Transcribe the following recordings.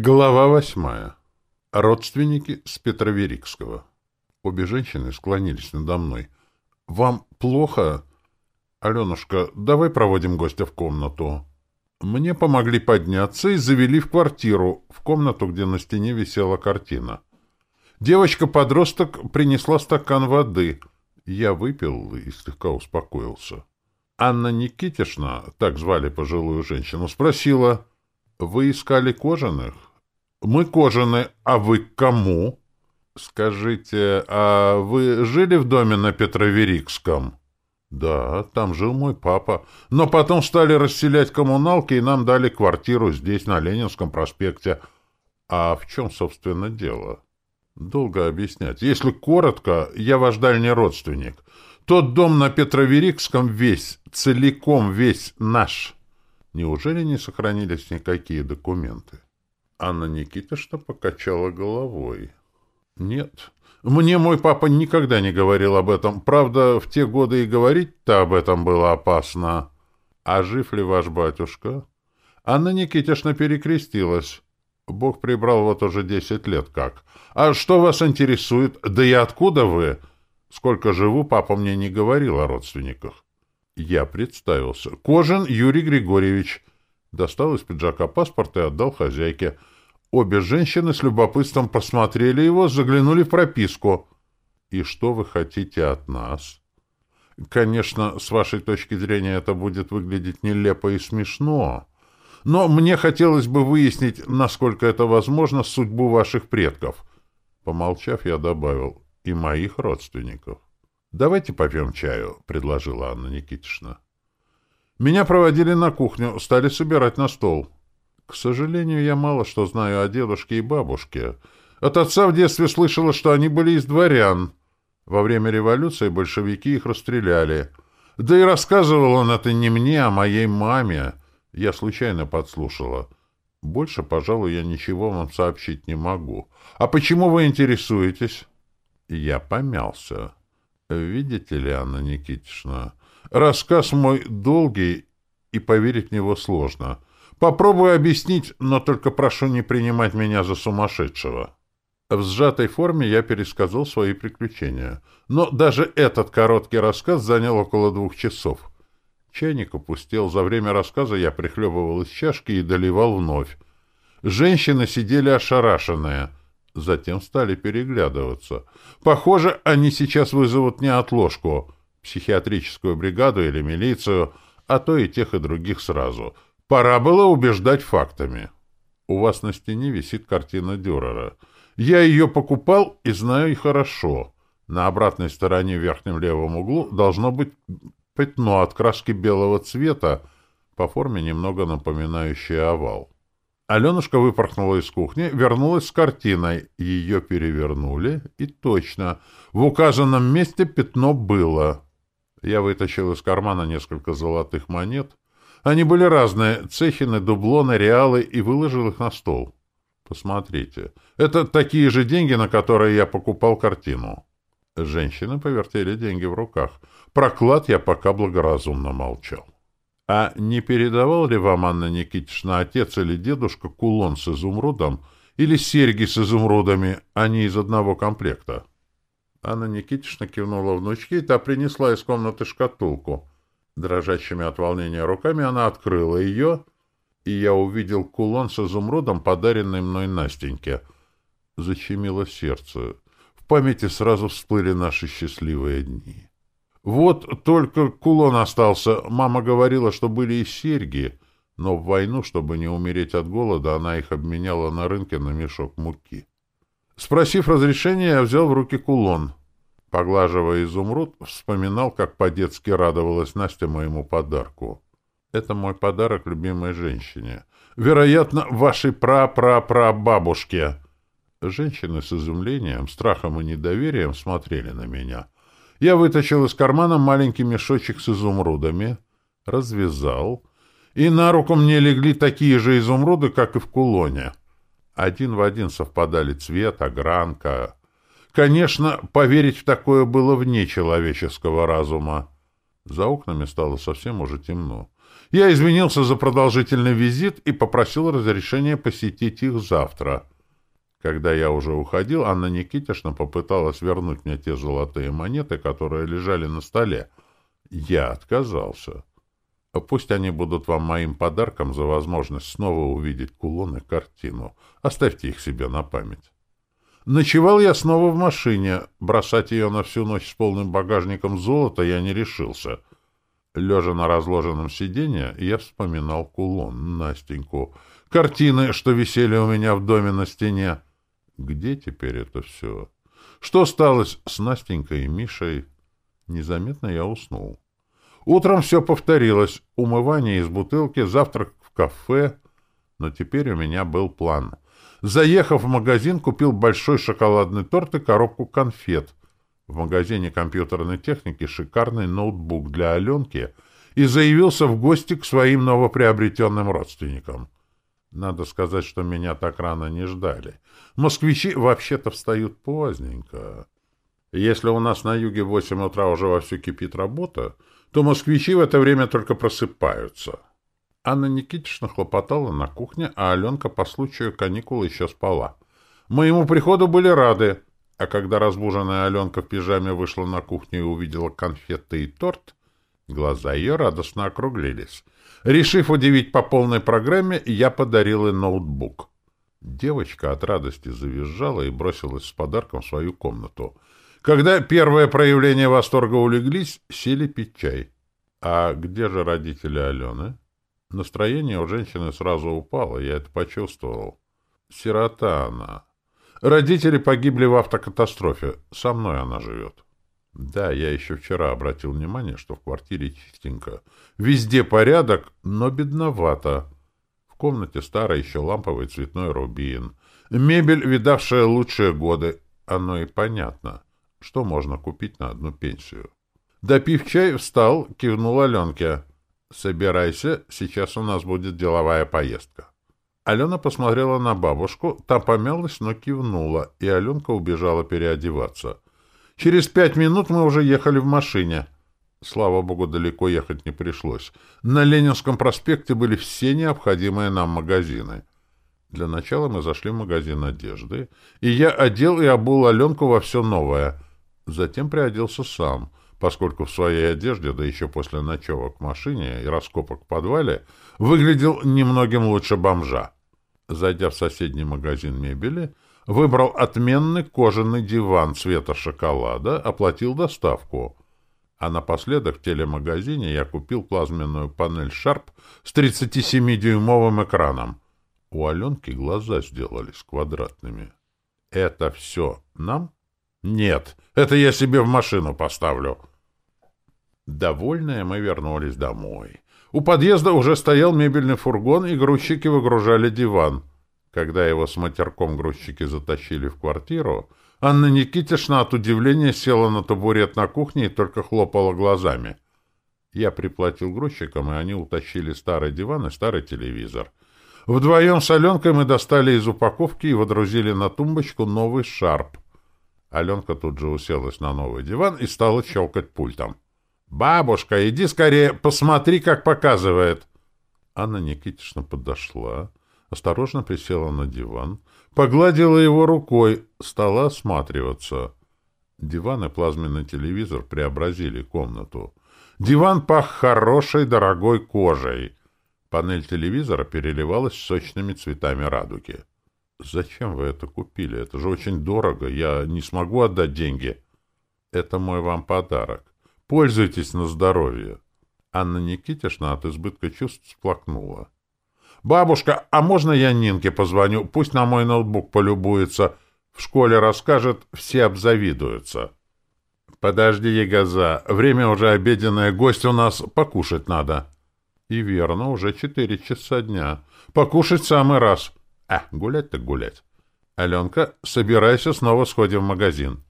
Глава восьмая. Родственники с Петроверикского. Обе женщины склонились надо мной. «Вам плохо?» «Аленушка, давай проводим гостя в комнату». Мне помогли подняться и завели в квартиру, в комнату, где на стене висела картина. Девочка-подросток принесла стакан воды. Я выпил и слегка успокоился. Анна Никитишна, так звали пожилую женщину, спросила, «Вы искали кожаных?» «Мы кожаные, а вы кому?» «Скажите, а вы жили в доме на Петроверикском?» «Да, там жил мой папа. Но потом стали расселять коммуналки, и нам дали квартиру здесь, на Ленинском проспекте. А в чем, собственно, дело?» «Долго объяснять. Если коротко, я ваш дальний родственник. Тот дом на Петроверикском весь, целиком весь наш. Неужели не сохранились никакие документы?» Анна Никитишна покачала головой. «Нет, мне мой папа никогда не говорил об этом. Правда, в те годы и говорить-то об этом было опасно. А жив ли ваш батюшка?» Анна Никитишна перекрестилась. Бог прибрал вот уже десять лет как. «А что вас интересует? Да и откуда вы?» «Сколько живу, папа мне не говорил о родственниках». Я представился. «Кожин Юрий Григорьевич». Достал из пиджака паспорт и отдал хозяйке. Обе женщины с любопытством посмотрели его, заглянули в прописку. «И что вы хотите от нас?» «Конечно, с вашей точки зрения это будет выглядеть нелепо и смешно, но мне хотелось бы выяснить, насколько это возможно, судьбу ваших предков». Помолчав, я добавил, «и моих родственников». «Давайте попьем чаю», — предложила Анна Никитична. Меня проводили на кухню, стали собирать на стол. К сожалению, я мало что знаю о дедушке и бабушке. От отца в детстве слышала, что они были из дворян. Во время революции большевики их расстреляли. Да и рассказывал он это не мне, а моей маме. Я случайно подслушала. Больше, пожалуй, я ничего вам сообщить не могу. А почему вы интересуетесь? Я помялся. Видите ли, Анна Никитична, Рассказ мой долгий, и поверить в него сложно. Попробую объяснить, но только прошу не принимать меня за сумасшедшего. В сжатой форме я пересказал свои приключения. Но даже этот короткий рассказ занял около двух часов. Чайник опустел. За время рассказа я прихлебывал из чашки и доливал вновь. Женщины сидели ошарашенные. Затем стали переглядываться. Похоже, они сейчас вызовут неотложку психиатрическую бригаду или милицию, а то и тех и других сразу. Пора было убеждать фактами. У вас на стене висит картина Дюрера. Я ее покупал и знаю хорошо. На обратной стороне в верхнем левом углу должно быть пятно от краски белого цвета, по форме немного напоминающее овал. Аленушка выпорхнула из кухни, вернулась с картиной. Ее перевернули, и точно, в указанном месте пятно было. Я вытащил из кармана несколько золотых монет. Они были разные — цехины, дублоны, реалы, и выложил их на стол. Посмотрите. Это такие же деньги, на которые я покупал картину. Женщины повертели деньги в руках. Проклад я пока благоразумно молчал. А не передавал ли вам, Анна Никитична, отец или дедушка кулон с изумрудом или серьги с изумрудами, а не из одного комплекта? Анна Никитична кивнула внучке, и та принесла из комнаты шкатулку. Дрожащими от волнения руками она открыла ее, и я увидел кулон с изумрудом, подаренный мной Настеньке. Защемило сердце. В памяти сразу всплыли наши счастливые дни. Вот только кулон остался. Мама говорила, что были и серьги, но в войну, чтобы не умереть от голода, она их обменяла на рынке на мешок муки. Спросив разрешения, я взял в руки кулон. Поглаживая изумруд, вспоминал, как по-детски радовалась Настя моему подарку. Это мой подарок любимой женщине. Вероятно, вашей пра-пра-пра-бабушке. Женщины с изумлением, страхом и недоверием смотрели на меня. Я вытащил из кармана маленький мешочек с изумрудами, развязал, и на руку мне легли такие же изумруды, как и в кулоне. Один в один совпадали цвет, огранка. Конечно, поверить в такое было вне человеческого разума. За окнами стало совсем уже темно. Я извинился за продолжительный визит и попросил разрешения посетить их завтра. Когда я уже уходил, Анна Никитишна попыталась вернуть мне те золотые монеты, которые лежали на столе. Я отказался. Пусть они будут вам моим подарком за возможность снова увидеть кулон и картину. Оставьте их себе на память. Ночевал я снова в машине. Бросать ее на всю ночь с полным багажником золота я не решился. Лежа на разложенном сиденье, я вспоминал кулон, Настеньку, картины, что висели у меня в доме на стене. Где теперь это все? Что стало с Настенькой и Мишей? Незаметно я уснул. Утром все повторилось. Умывание из бутылки, завтрак в кафе. Но теперь у меня был план. Заехав в магазин, купил большой шоколадный торт и коробку конфет. В магазине компьютерной техники шикарный ноутбук для Аленки и заявился в гости к своим новоприобретенным родственникам. Надо сказать, что меня так рано не ждали. Москвичи вообще-то встают поздненько. Если у нас на юге в восемь утра уже вовсю кипит работа, то москвичи в это время только просыпаются. Анна Никитична хлопотала на кухне, а Аленка по случаю каникул еще спала. Моему приходу были рады, а когда разбуженная Аленка в пижаме вышла на кухню и увидела конфеты и торт, глаза ее радостно округлились. Решив удивить по полной программе, я подарил ей ноутбук. Девочка от радости завизжала и бросилась с подарком в свою комнату — когда первые проявления восторга улеглись, сели пить чай. А где же родители Алены? Настроение у женщины сразу упало, я это почувствовал. Сирота она. Родители погибли в автокатастрофе. Со мной она живет. Да, я еще вчера обратил внимание, что в квартире чистенько. Везде порядок, но бедновато. В комнате старый еще ламповый цветной рубин. Мебель, видавшая лучшие годы. Оно и понятно. Что можно купить на одну пенсию? Допив чай, встал, кивнул Аленке. «Собирайся, сейчас у нас будет деловая поездка». Алена посмотрела на бабушку, та помялась, но кивнула, и Аленка убежала переодеваться. Через пять минут мы уже ехали в машине. Слава богу, далеко ехать не пришлось. На Ленинском проспекте были все необходимые нам магазины. Для начала мы зашли в магазин одежды, и я одел и обул Аленку во все новое — Затем приоделся сам, поскольку в своей одежде, да еще после ночевок в машине и раскопок в подвале, выглядел немногим лучше бомжа. Зайдя в соседний магазин мебели, выбрал отменный кожаный диван цвета шоколада, оплатил доставку. А напоследок в телемагазине я купил плазменную панель Sharp с 37-дюймовым экраном. У Аленки глаза сделались квадратными. «Это все нам?» «Нет, это я себе в машину поставлю». Довольные мы вернулись домой. У подъезда уже стоял мебельный фургон, и грузчики выгружали диван. Когда его с матерком грузчики затащили в квартиру, Анна Никитишна от удивления села на табурет на кухне и только хлопала глазами. Я приплатил грузчикам, и они утащили старый диван и старый телевизор. Вдвоем с Аленкой мы достали из упаковки и водрузили на тумбочку новый шарп — Аленка тут же уселась на новый диван и стала щелкать пультом. «Бабушка, иди скорее, посмотри, как показывает!» Анна Никитична подошла, осторожно присела на диван, погладила его рукой, стала осматриваться. Диван и плазменный телевизор преобразили комнату. Диван пах хорошей дорогой кожей. Панель телевизора переливалась сочными цветами радуги. «Зачем вы это купили? Это же очень дорого. Я не смогу отдать деньги». «Это мой вам подарок. Пользуйтесь на здоровье». Анна Никитишна от избытка чувств сплакнула. «Бабушка, а можно я Нинке позвоню? Пусть на мой ноутбук полюбуется. В школе расскажет, все обзавидуются». «Подожди, Егоза, время уже обеденное, гость у нас, покушать надо». «И верно, уже четыре часа дня. Покушать самый раз». А, гулять так гулять. Аленка, собирайся, снова сходим в магазин.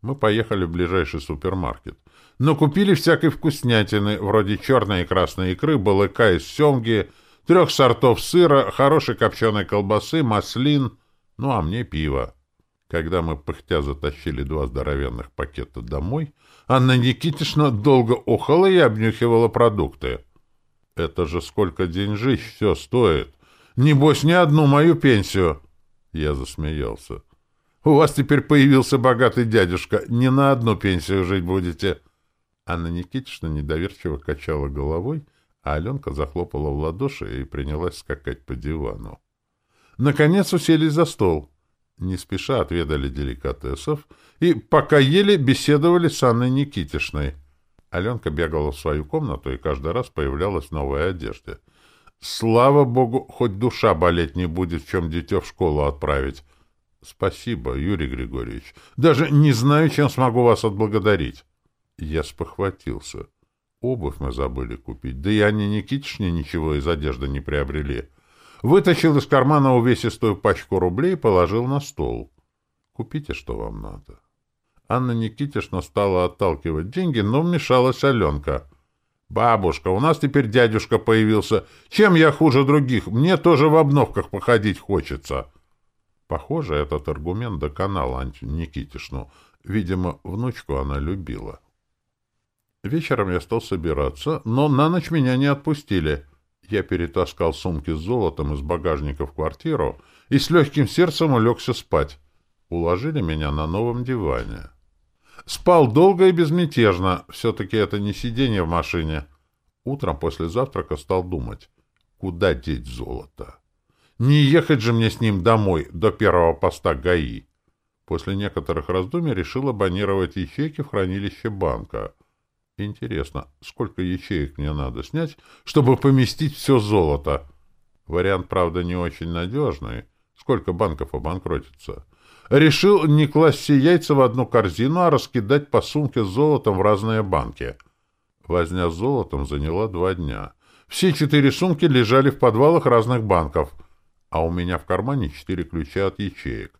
Мы поехали в ближайший супермаркет. Но купили всякой вкуснятины, вроде черной и красной икры, балыка из семги, трех сортов сыра, хорошей копченой колбасы, маслин, ну а мне пиво. Когда мы пыхтя затащили два здоровенных пакета домой, Анна Никитична долго охала и обнюхивала продукты. Это же сколько деньжищ все стоит. Небось, не одну мою пенсию. Я засмеялся. У вас теперь появился богатый дядюшка. Не на одну пенсию жить будете. Анна Никитична недоверчиво качала головой, а Аленка захлопала в ладоши и принялась скакать по дивану. Наконец уселись за стол. Не спеша отведали деликатесов и, пока ели, беседовали с Анной Никитишной. Аленка бегала в свою комнату и каждый раз появлялась в новой одежде. Слава богу, хоть душа болеть не будет, в чем дитё в школу отправить. Спасибо, Юрий Григорьевич. Даже не знаю, чем смогу вас отблагодарить. Я спохватился. Обувь мы забыли купить. Да и Анне Никитичне ничего из одежды не приобрели. Вытащил из кармана увесистую пачку рублей и положил на стол. Купите, что вам надо. Анна Никитична стала отталкивать деньги, но вмешалась Аленка. «Бабушка, у нас теперь дядюшка появился. Чем я хуже других? Мне тоже в обновках походить хочется». Похоже, этот аргумент доконал Антю Никитишну. Видимо, внучку она любила. Вечером я стал собираться, но на ночь меня не отпустили. Я перетаскал сумки с золотом из багажника в квартиру и с легким сердцем улегся спать. Уложили меня на новом диване. Спал долго и безмятежно. Все-таки это не сидение в машине. Утром после завтрака стал думать, куда деть золото. Не ехать же мне с ним домой, до первого поста ГАИ. После некоторых раздумий решил абонировать ячейки в хранилище банка. Интересно, сколько ячеек мне надо снять, чтобы поместить все золото? Вариант, правда, не очень надежный. Сколько банков обанкротится? решил не класть все яйца в одну корзину, а раскидать по сумке с золотом в разные банки. Возня с золотом заняла два дня. Все четыре сумки лежали в подвалах разных банков, а у меня в кармане четыре ключа от ячеек.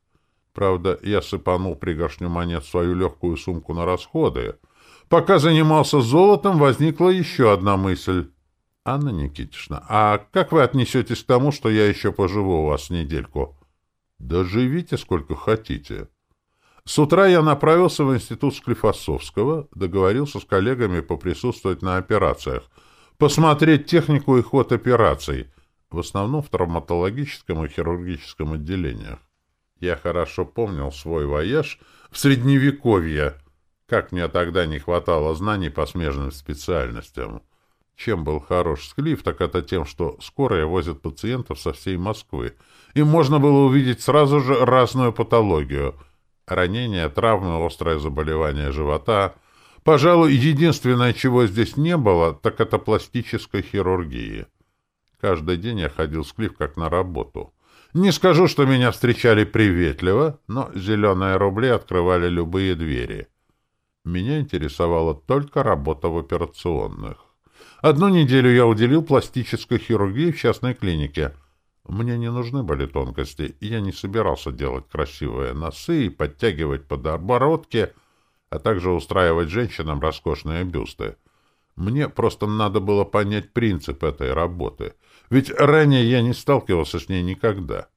Правда, я сыпанул пригоршню монет в свою легкую сумку на расходы. Пока занимался золотом, возникла еще одна мысль. «Анна Никитична, а как вы отнесетесь к тому, что я еще поживу у вас недельку?» Да живите сколько хотите. С утра я направился в институт Склифосовского, договорился с коллегами поприсутствовать на операциях, посмотреть технику и ход операций, в основном в травматологическом и хирургическом отделениях. Я хорошо помнил свой вояж в Средневековье, как мне тогда не хватало знаний по смежным специальностям. Чем был хорош Склиф, так это тем, что скорая возит пациентов со всей Москвы, и можно было увидеть сразу же разную патологию. Ранения, травмы, острое заболевание живота. Пожалуй, единственное, чего здесь не было, так это пластической хирургии. Каждый день я ходил с Клифф как на работу. Не скажу, что меня встречали приветливо, но зеленые рубли открывали любые двери. Меня интересовала только работа в операционных. Одну неделю я уделил пластической хирургии в частной клинике — мне не нужны были тонкости, и я не собирался делать красивые носы и подтягивать подобородки, а также устраивать женщинам роскошные бюсты. Мне просто надо было понять принцип этой работы, ведь ранее я не сталкивался с ней никогда.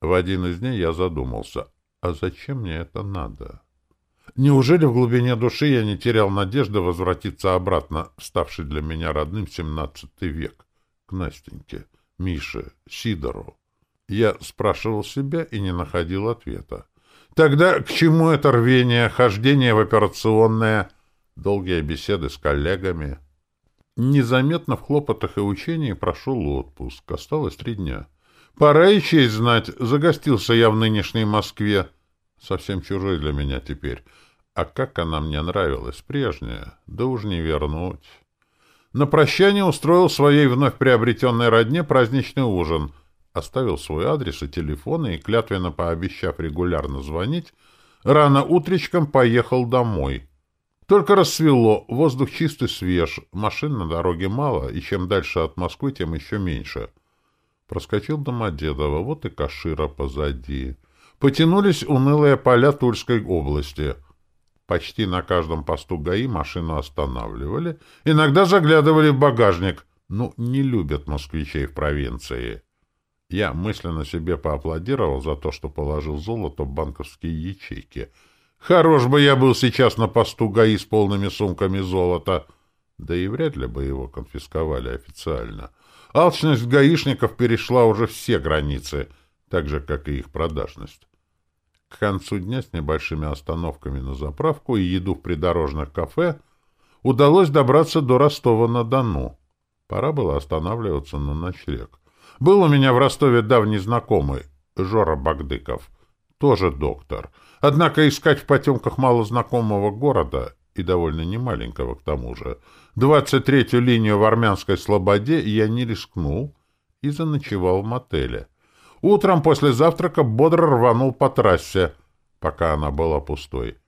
В один из дней я задумался, а зачем мне это надо? Неужели в глубине души я не терял надежды возвратиться обратно, ставший для меня родным семнадцатый век, к Настеньке? Мише, Сидору? Я спрашивал себя и не находил ответа. Тогда к чему это рвение, хождение в операционное, долгие беседы с коллегами? Незаметно в хлопотах и учении прошел отпуск. Осталось три дня. Пора и честь знать. Загостился я в нынешней Москве. Совсем чужой для меня теперь. А как она мне нравилась прежняя, да уж не вернуть. На прощание устроил своей вновь приобретенной родне праздничный ужин, оставил свой адрес и телефон и, клятвенно пообещав регулярно звонить, рано утречком поехал домой. Только рассвело, воздух чистый свеж, машин на дороге мало, и чем дальше от Москвы, тем еще меньше. Проскочил Домодедово, вот и Кашира позади. Потянулись унылые поля Тульской области — Почти на каждом посту ГАИ машину останавливали, иногда заглядывали в багажник. Ну, не любят москвичей в провинции. Я мысленно себе поаплодировал за то, что положил золото в банковские ячейки. Хорош бы я был сейчас на посту ГАИ с полными сумками золота. Да и вряд ли бы его конфисковали официально. Алчность гаишников перешла уже все границы, так же, как и их продажность. К концу дня с небольшими остановками на заправку и еду в придорожных кафе удалось добраться до Ростова-на-Дону. Пора было останавливаться на ночлег. Был у меня в Ростове давний знакомый, Жора Багдыков, тоже доктор. Однако искать в потемках малознакомого города, и довольно немаленького к тому же, 23-ю линию в Армянской Слободе я не рискнул и заночевал в мотеле. Утром после завтрака бодро рванул по трассе, пока она была пустой.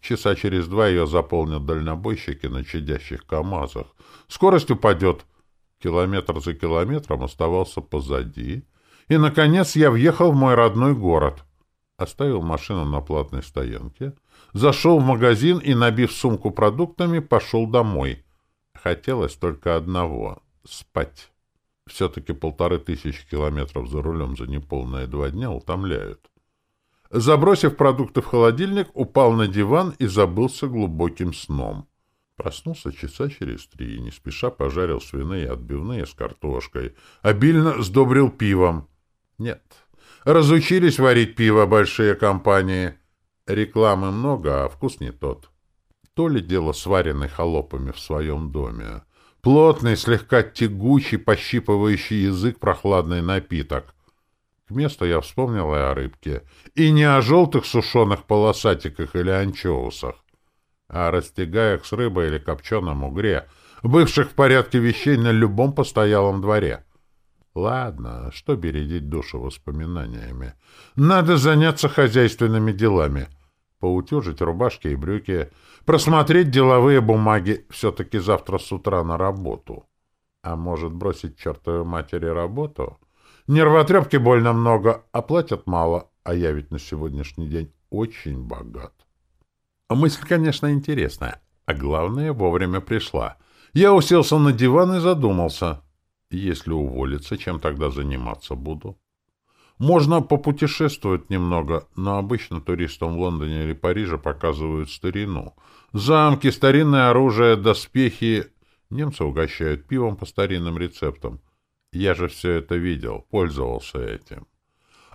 Часа через два ее заполнят дальнобойщики на чадящих КАМАЗах. Скорость упадет. Километр за километром оставался позади. И, наконец, я въехал в мой родной город. Оставил машину на платной стоянке, зашел в магазин и, набив сумку продуктами, пошел домой. Хотелось только одного — спать. Все-таки полторы тысячи километров за рулем за неполные два дня утомляют. Забросив продукты в холодильник, упал на диван и забылся глубоким сном. Проснулся часа через три и не спеша пожарил свиные отбивные с картошкой. Обильно сдобрил пивом. Нет, разучились варить пиво большие компании. Рекламы много, а вкус не тот. То ли дело сваренный холопами в своем доме. Плотный, слегка тягучий, пощипывающий язык прохладный напиток. К месту я вспомнил и о рыбке. И не о желтых сушеных полосатиках или анчоусах, а о растягаях с рыбой или копченом угре, бывших в порядке вещей на любом постоялом дворе. Ладно, что бередить душу воспоминаниями. Надо заняться хозяйственными делами. Поутюжить рубашки и брюки — просмотреть деловые бумаги, все-таки завтра с утра на работу. А может бросить чертовой матери работу? Нервотрепки больно много, а платят мало, а я ведь на сегодняшний день очень богат. Мысль, конечно, интересная, а главное, вовремя пришла. Я уселся на диван и задумался. Если уволиться, чем тогда заниматься буду? Можно попутешествовать немного, но обычно туристам в Лондоне или Париже показывают старину. Замки, старинное оружие, доспехи. Немцы угощают пивом по старинным рецептам. Я же все это видел, пользовался этим.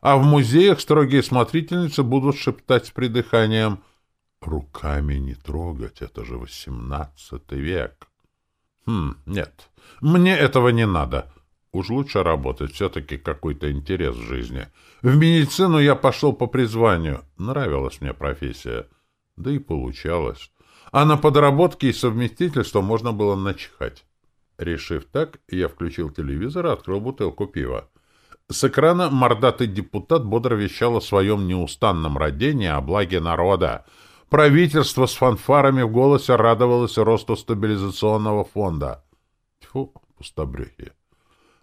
А в музеях строгие смотрительницы будут шептать с придыханием «Руками не трогать, это же восемнадцатый век». Хм, нет, мне этого не надо. Уж лучше работать, все-таки какой-то интерес в жизни. В медицину я пошел по призванию. Нравилась мне профессия. Да и получалось. А на подработки и совместительство можно было начихать. Решив так, я включил телевизор и открыл бутылку пива. С экрана мордатый депутат бодро вещал о своем неустанном родении о благе народа. Правительство с фанфарами в голосе радовалось росту стабилизационного фонда. Тьфу, пустобрехи.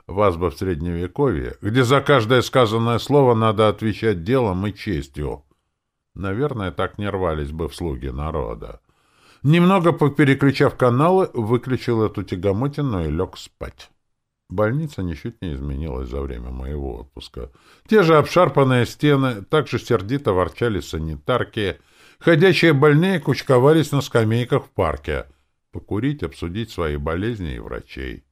Вас бы в Средневековье, где за каждое сказанное слово надо отвечать делом и честью. Наверное, так не рвались бы в слуги народа. Немного попереключав каналы, выключил эту тягомотину и лег спать. Больница ничуть не изменилась за время моего отпуска. Те же обшарпанные стены, также сердито ворчали санитарки, ходячие больные кучковались на скамейках в парке, покурить, обсудить свои болезни и врачей.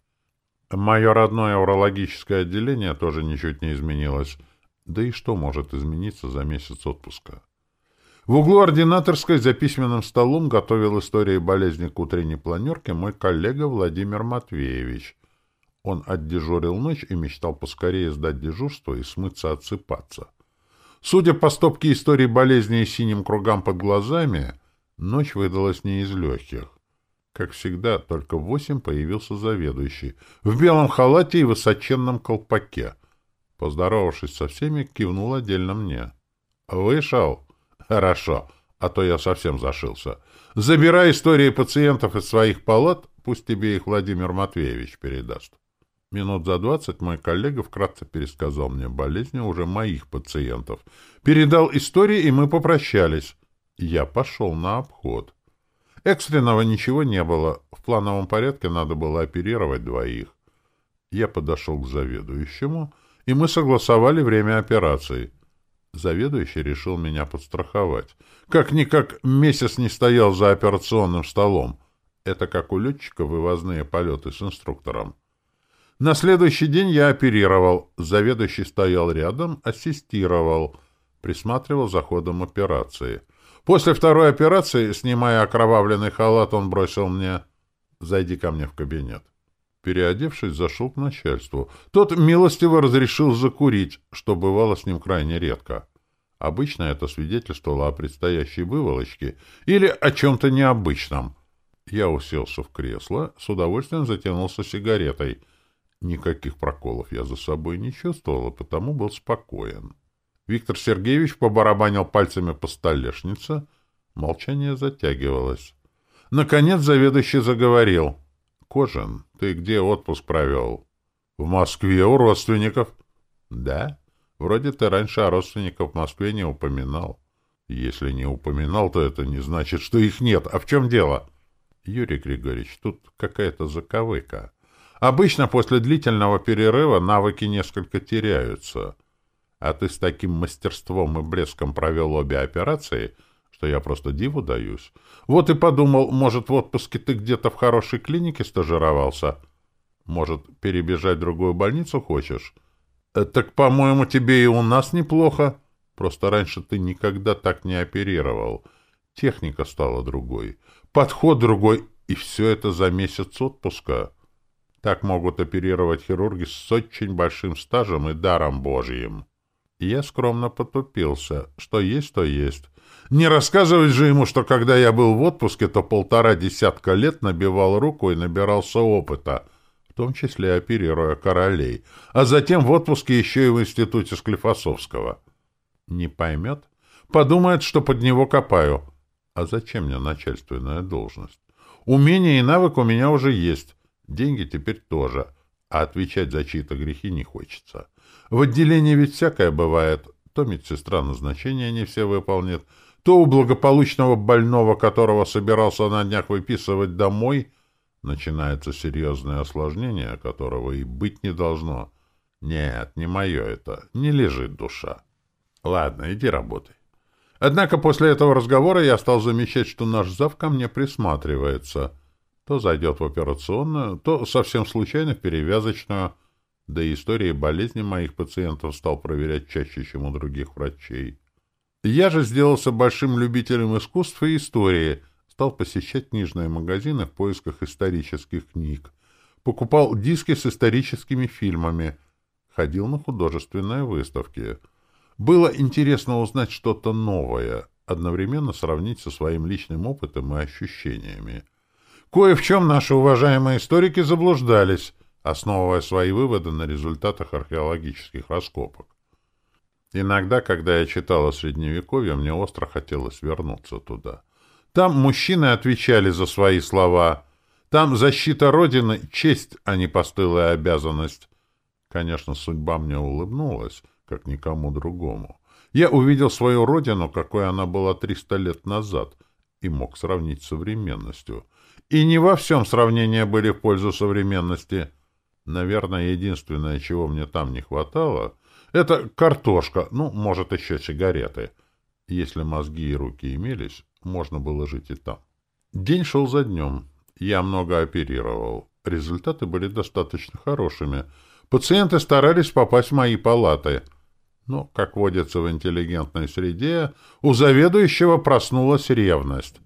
Мое родное урологическое отделение тоже ничуть не изменилось. Да и что может измениться за месяц отпуска? В углу ординаторской за письменным столом готовил истории болезни к утренней планерке мой коллега Владимир Матвеевич. Он отдежурил ночь и мечтал поскорее сдать дежурство и смыться отсыпаться. Судя по стопке историй болезни и синим кругам под глазами, ночь выдалась не из легких. Как всегда, только в восемь появился заведующий, в белом халате и высоченном колпаке. Поздоровавшись со всеми, кивнул отдельно мне. «Вышел?» «Хорошо, а то я совсем зашился. Забирай истории пациентов из своих палат, пусть тебе их Владимир Матвеевич передаст». Минут за двадцать мой коллега вкратце пересказал мне болезни уже моих пациентов. Передал истории, и мы попрощались. Я пошел на обход. Экстренного ничего не было. В плановом порядке надо было оперировать двоих. Я подошел к заведующему, и мы согласовали время операции. Заведующий решил меня подстраховать. Как-никак месяц не стоял за операционным столом. Это как у летчика вывозные полеты с инструктором. На следующий день я оперировал. Заведующий стоял рядом, ассистировал, присматривал за ходом операции. После второй операции, снимая окровавленный халат, он бросил мне «Зайди ко мне в кабинет». Переодевшись, зашел к начальству. Тот милостиво разрешил закурить, что бывало с ним крайне редко. Обычно это свидетельствовало о предстоящей выволочке или о чем-то необычном. Я уселся в кресло, с удовольствием затянулся сигаретой. Никаких проколов я за собой не чувствовал, потому был спокоен. Виктор Сергеевич побарабанил пальцами по столешнице. Молчание затягивалось. Наконец заведующий заговорил. «Кожин, ты где отпуск провел?» «В Москве у родственников». «Да? Вроде ты раньше о родственниках в Москве не упоминал». «Если не упоминал, то это не значит, что их нет. А в чем дело?» «Юрий Григорьевич, тут какая-то заковыка. Обычно после длительного перерыва навыки несколько теряются. А ты с таким мастерством и блеском провел обе операции — что я просто диву даюсь. Вот и подумал, может, в отпуске ты где-то в хорошей клинике стажировался? Может, перебежать в другую больницу хочешь? Э, так, по-моему, тебе и у нас неплохо. Просто раньше ты никогда так не оперировал. Техника стала другой, подход другой, и все это за месяц отпуска. Так могут оперировать хирурги с очень большим стажем и даром божьим. Я скромно потупился. Что есть, то есть. Не рассказывать же ему, что когда я был в отпуске, то полтора десятка лет набивал руку и набирался опыта, в том числе оперируя королей, а затем в отпуске еще и в институте Склифосовского. Не поймет? Подумает, что под него копаю. А зачем мне начальственная должность? Умение и навык у меня уже есть. Деньги теперь тоже. А отвечать за чьи-то грехи не хочется. В отделении ведь всякое бывает. То медсестра назначения не все выполнит, то у благополучного больного, которого собирался на днях выписывать домой, начинается серьезное осложнение, которого и быть не должно. Нет, не мое это, не лежит душа. Ладно, иди работай. Однако после этого разговора я стал замечать, что наш зав ко мне присматривается. То зайдет в операционную, то совсем случайно в перевязочную. Да и истории болезни моих пациентов стал проверять чаще, чем у других врачей. Я же сделался большим любителем искусства и истории, стал посещать книжные магазины в поисках исторических книг, покупал диски с историческими фильмами, ходил на художественные выставки. Было интересно узнать что-то новое, одновременно сравнить со своим личным опытом и ощущениями. Кое в чем наши уважаемые историки заблуждались, основывая свои выводы на результатах археологических раскопок. Иногда, когда я читал о Средневековье, мне остро хотелось вернуться туда. Там мужчины отвечали за свои слова. Там защита Родины — честь, а не постылая обязанность. Конечно, судьба мне улыбнулась, как никому другому. Я увидел свою Родину, какой она была триста лет назад, и мог сравнить с современностью. И не во всем сравнения были в пользу современности. Наверное, единственное, чего мне там не хватало — это картошка, ну, может, еще сигареты. Если мозги и руки имелись, можно было жить и там. День шел за днем. Я много оперировал. Результаты были достаточно хорошими. Пациенты старались попасть в мои палаты. Но, как водится в интеллигентной среде, у заведующего проснулась ревность.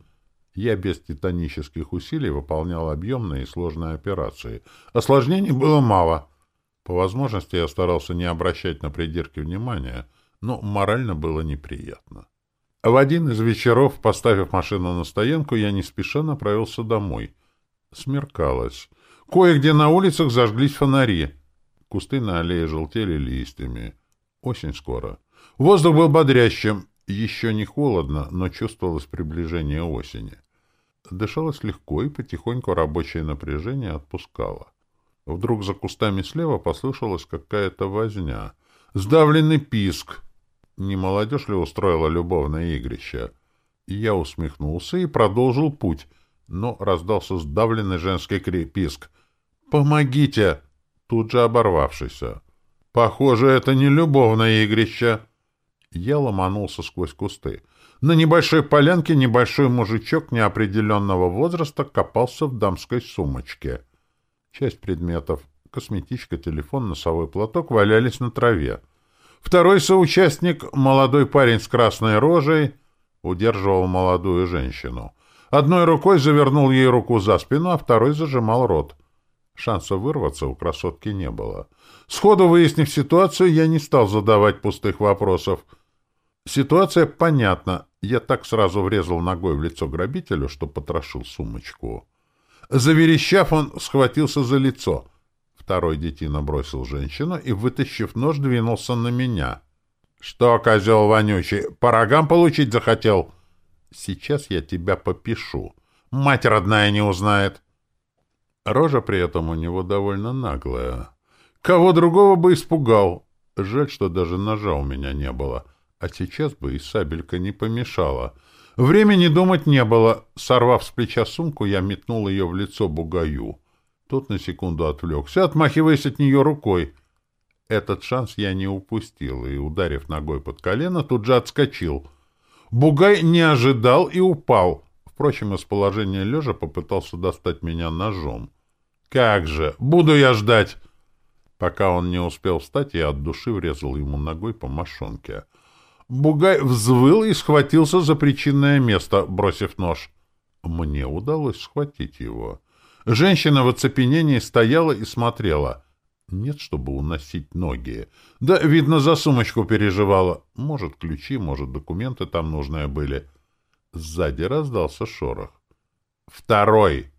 Я без титанических усилий выполнял объемные и сложные операции. Осложнений было мало — по возможности я старался не обращать на придирки внимания, но морально было неприятно. В один из вечеров, поставив машину на стоянку, я не спеша направился домой. Смеркалось. Кое-где на улицах зажглись фонари. Кусты на аллее желтели листьями. Осень скоро. Воздух был бодрящим. Еще не холодно, но чувствовалось приближение осени. Дышалось легко, и потихоньку рабочее напряжение отпускало. Вдруг за кустами слева послышалась какая-то возня. Сдавленный писк. Не молодежь ли устроила любовное игрище? Я усмехнулся и продолжил путь, но раздался сдавленный женский писк. «Помогите!» Тут же оборвавшийся. «Похоже, это не любовное игрище!» Я ломанулся сквозь кусты. На небольшой полянке небольшой мужичок неопределенного возраста копался в дамской сумочке. Часть предметов — косметичка, телефон, носовой платок — валялись на траве. Второй соучастник, молодой парень с красной рожей, удерживал молодую женщину. Одной рукой завернул ей руку за спину, а второй зажимал рот. Шанса вырваться у красотки не было. Сходу выяснив ситуацию, я не стал задавать пустых вопросов. Ситуация понятна. Я так сразу врезал ногой в лицо грабителю, что потрошил сумочку. Заверещав, он схватился за лицо. Второй детина бросил женщину и, вытащив нож, двинулся на меня. «Что, козел вонючий, по рогам получить захотел?» «Сейчас я тебя попишу. Мать родная не узнает». Рожа при этом у него довольно наглая. Кого другого бы испугал. Жаль, что даже ножа у меня не было. А сейчас бы и сабелька не помешала. Времени думать не было. Сорвав с плеча сумку, я метнул ее в лицо бугаю. Тот на секунду отвлекся, отмахиваясь от нее рукой. Этот шанс я не упустил, и, ударив ногой под колено, тут же отскочил. Бугай не ожидал и упал. Впрочем, из положения лежа попытался достать меня ножом. «Как же! Буду я ждать!» Пока он не успел встать, я от души врезал ему ногой по мошонке. Бугай взвыл и схватился за причинное место, бросив нож. Мне удалось схватить его. Женщина в оцепенении стояла и смотрела. Нет, чтобы уносить ноги. Да, видно, за сумочку переживала. Может, ключи, может, документы там нужные были. Сзади раздался шорох. «Второй!»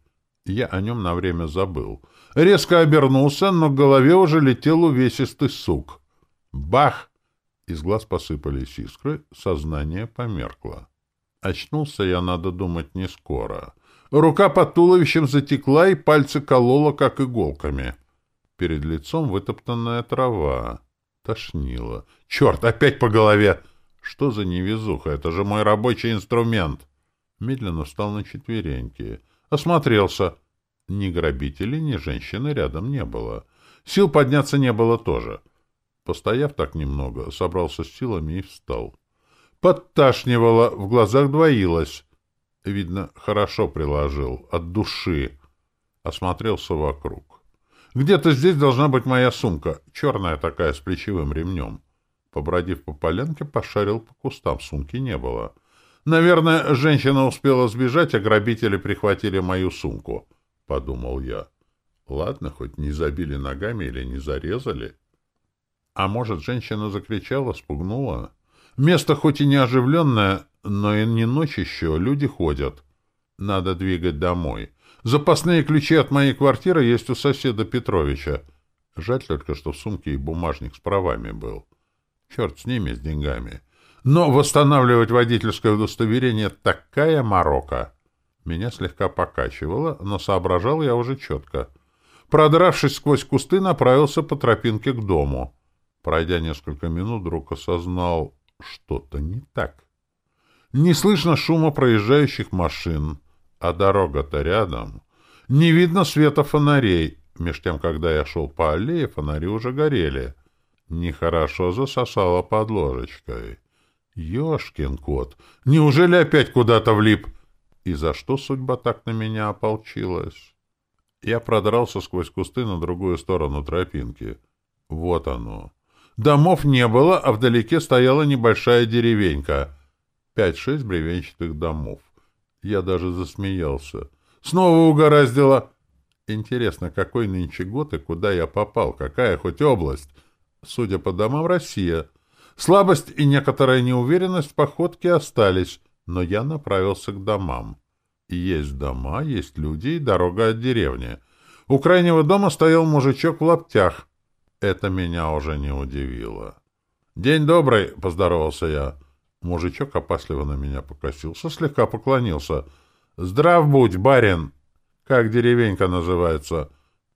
Я о нем на время забыл. Резко обернулся, но к голове уже летел увесистый сук. Бах! Из глаз посыпались искры, сознание померкло. Очнулся я, надо думать, не скоро. Рука под туловищем затекла, и пальцы колола, как иголками. Перед лицом вытоптанная трава. Тошнило. Черт, опять по голове! Что за невезуха? Это же мой рабочий инструмент! Медленно встал на четвереньки. Осмотрелся. Ни грабителей, ни женщины рядом не было. Сил подняться не было тоже. Постояв так немного, собрался с силами и встал. Подташнивало, в глазах двоилось. Видно, хорошо приложил, от души. Осмотрелся вокруг. Где-то здесь должна быть моя сумка, черная такая, с плечевым ремнем. Побродив по полянке, пошарил по кустам, сумки не было. — Наверное, женщина успела сбежать, а грабители прихватили мою сумку, — подумал я. Ладно, хоть не забили ногами или не зарезали. А может, женщина закричала, спугнула? Место хоть и не оживленное, но и не ночь еще, люди ходят. Надо двигать домой. Запасные ключи от моей квартиры есть у соседа Петровича. Жаль только, что в сумке и бумажник с правами был. Черт с ними, с деньгами. Но восстанавливать водительское удостоверение — такая морока. Меня слегка покачивало, но соображал я уже четко. Продравшись сквозь кусты, направился по тропинке к дому. Пройдя несколько минут, вдруг осознал, что-то не так. Не слышно шума проезжающих машин, а дорога-то рядом. Не видно света фонарей. Меж тем, когда я шел по аллее, фонари уже горели. Нехорошо засосало под ложечкой. Ёшкин кот! Неужели опять куда-то влип? И за что судьба так на меня ополчилась? Я продрался сквозь кусты на другую сторону тропинки. Вот оно. Домов не было, а вдалеке стояла небольшая деревенька. Пять-шесть бревенчатых домов. Я даже засмеялся. Снова угораздило. Интересно, какой нынче год и куда я попал? Какая хоть область? Судя по домам, Россия. Слабость и некоторая неуверенность в походке остались, но я направился к домам. Есть дома, есть люди и дорога от деревни. У крайнего дома стоял мужичок в лаптях. Это меня уже не удивило. «День добрый!» — поздоровался я. Мужичок опасливо на меня покосился, слегка поклонился. «Здрав будь, барин!» «Как деревенька называется?»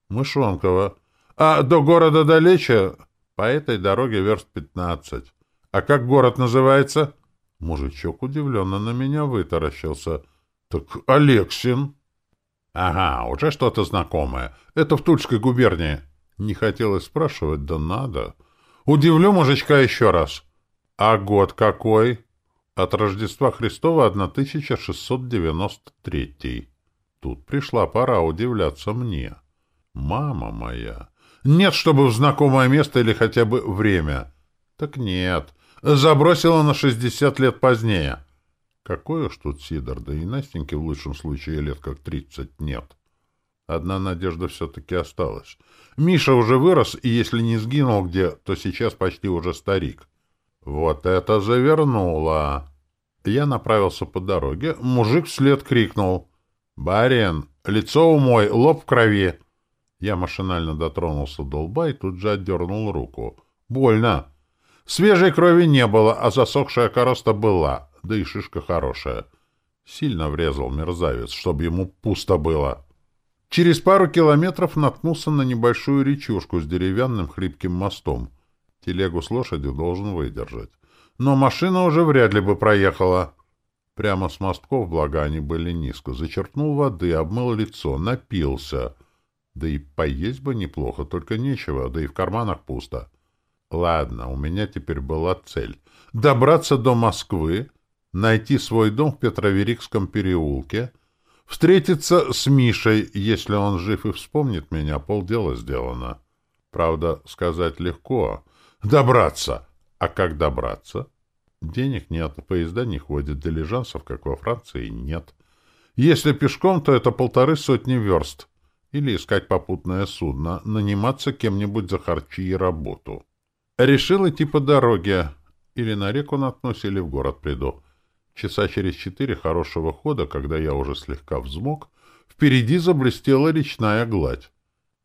«Мышонково». «А до города далече?» По этой дороге верст пятнадцать. А как город называется? Мужичок удивленно на меня вытаращился. Так Алексин. Ага, уже что-то знакомое. Это в Тульской губернии. Не хотелось спрашивать, да надо. Удивлю мужичка еще раз. А год какой? От Рождества Христова 1693. Тут пришла пора удивляться мне. Мама моя! Нет, чтобы в знакомое место или хотя бы время. Так нет. Забросила на 60 лет позднее. Какой уж тут Сидор, да и Настеньки в лучшем случае лет как 30 нет. Одна надежда все-таки осталась. Миша уже вырос, и если не сгинул где, то сейчас почти уже старик. Вот это завернуло! Я направился по дороге. Мужик вслед крикнул. «Барин, лицо умой, лоб в крови!» Я машинально дотронулся до лба и тут же отдернул руку. «Больно!» Свежей крови не было, а засохшая короста была, да и шишка хорошая. Сильно врезал мерзавец, чтобы ему пусто было. Через пару километров наткнулся на небольшую речушку с деревянным хлипким мостом. Телегу с лошадью должен выдержать. Но машина уже вряд ли бы проехала. Прямо с мостков, благо они были низко, зачерпнул воды, обмыл лицо, напился. Да и поесть бы неплохо, только нечего, да и в карманах пусто. Ладно, у меня теперь была цель — добраться до Москвы, найти свой дом в Петроверикском переулке, встретиться с Мишей, если он жив и вспомнит меня, полдела сделано. Правда, сказать легко. Добраться! А как добраться? Денег нет, поезда не ходят, дилижансов, как во Франции, нет. Если пешком, то это полторы сотни верст. Или искать попутное судно, наниматься кем-нибудь за харчи и работу. Решил идти по дороге. Или на реку наткнусь, или в город приду. Часа через четыре хорошего хода, когда я уже слегка взмок, впереди заблестела речная гладь.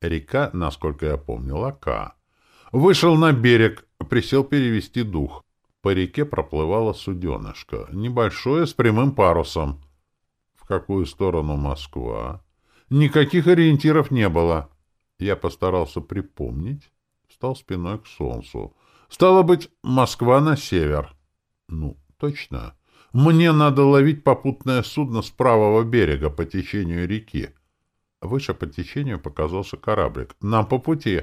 Река, насколько я помнил, Ака. Вышел на берег, присел перевести дух. По реке проплывала суденышко, небольшое, с прямым парусом. В какую сторону Москва? Никаких ориентиров не было. Я постарался припомнить, встал спиной к солнцу. Стало быть, Москва на север. Ну, точно. Мне надо ловить попутное судно с правого берега по течению реки. Выше по течению показался кораблик. Нам по пути.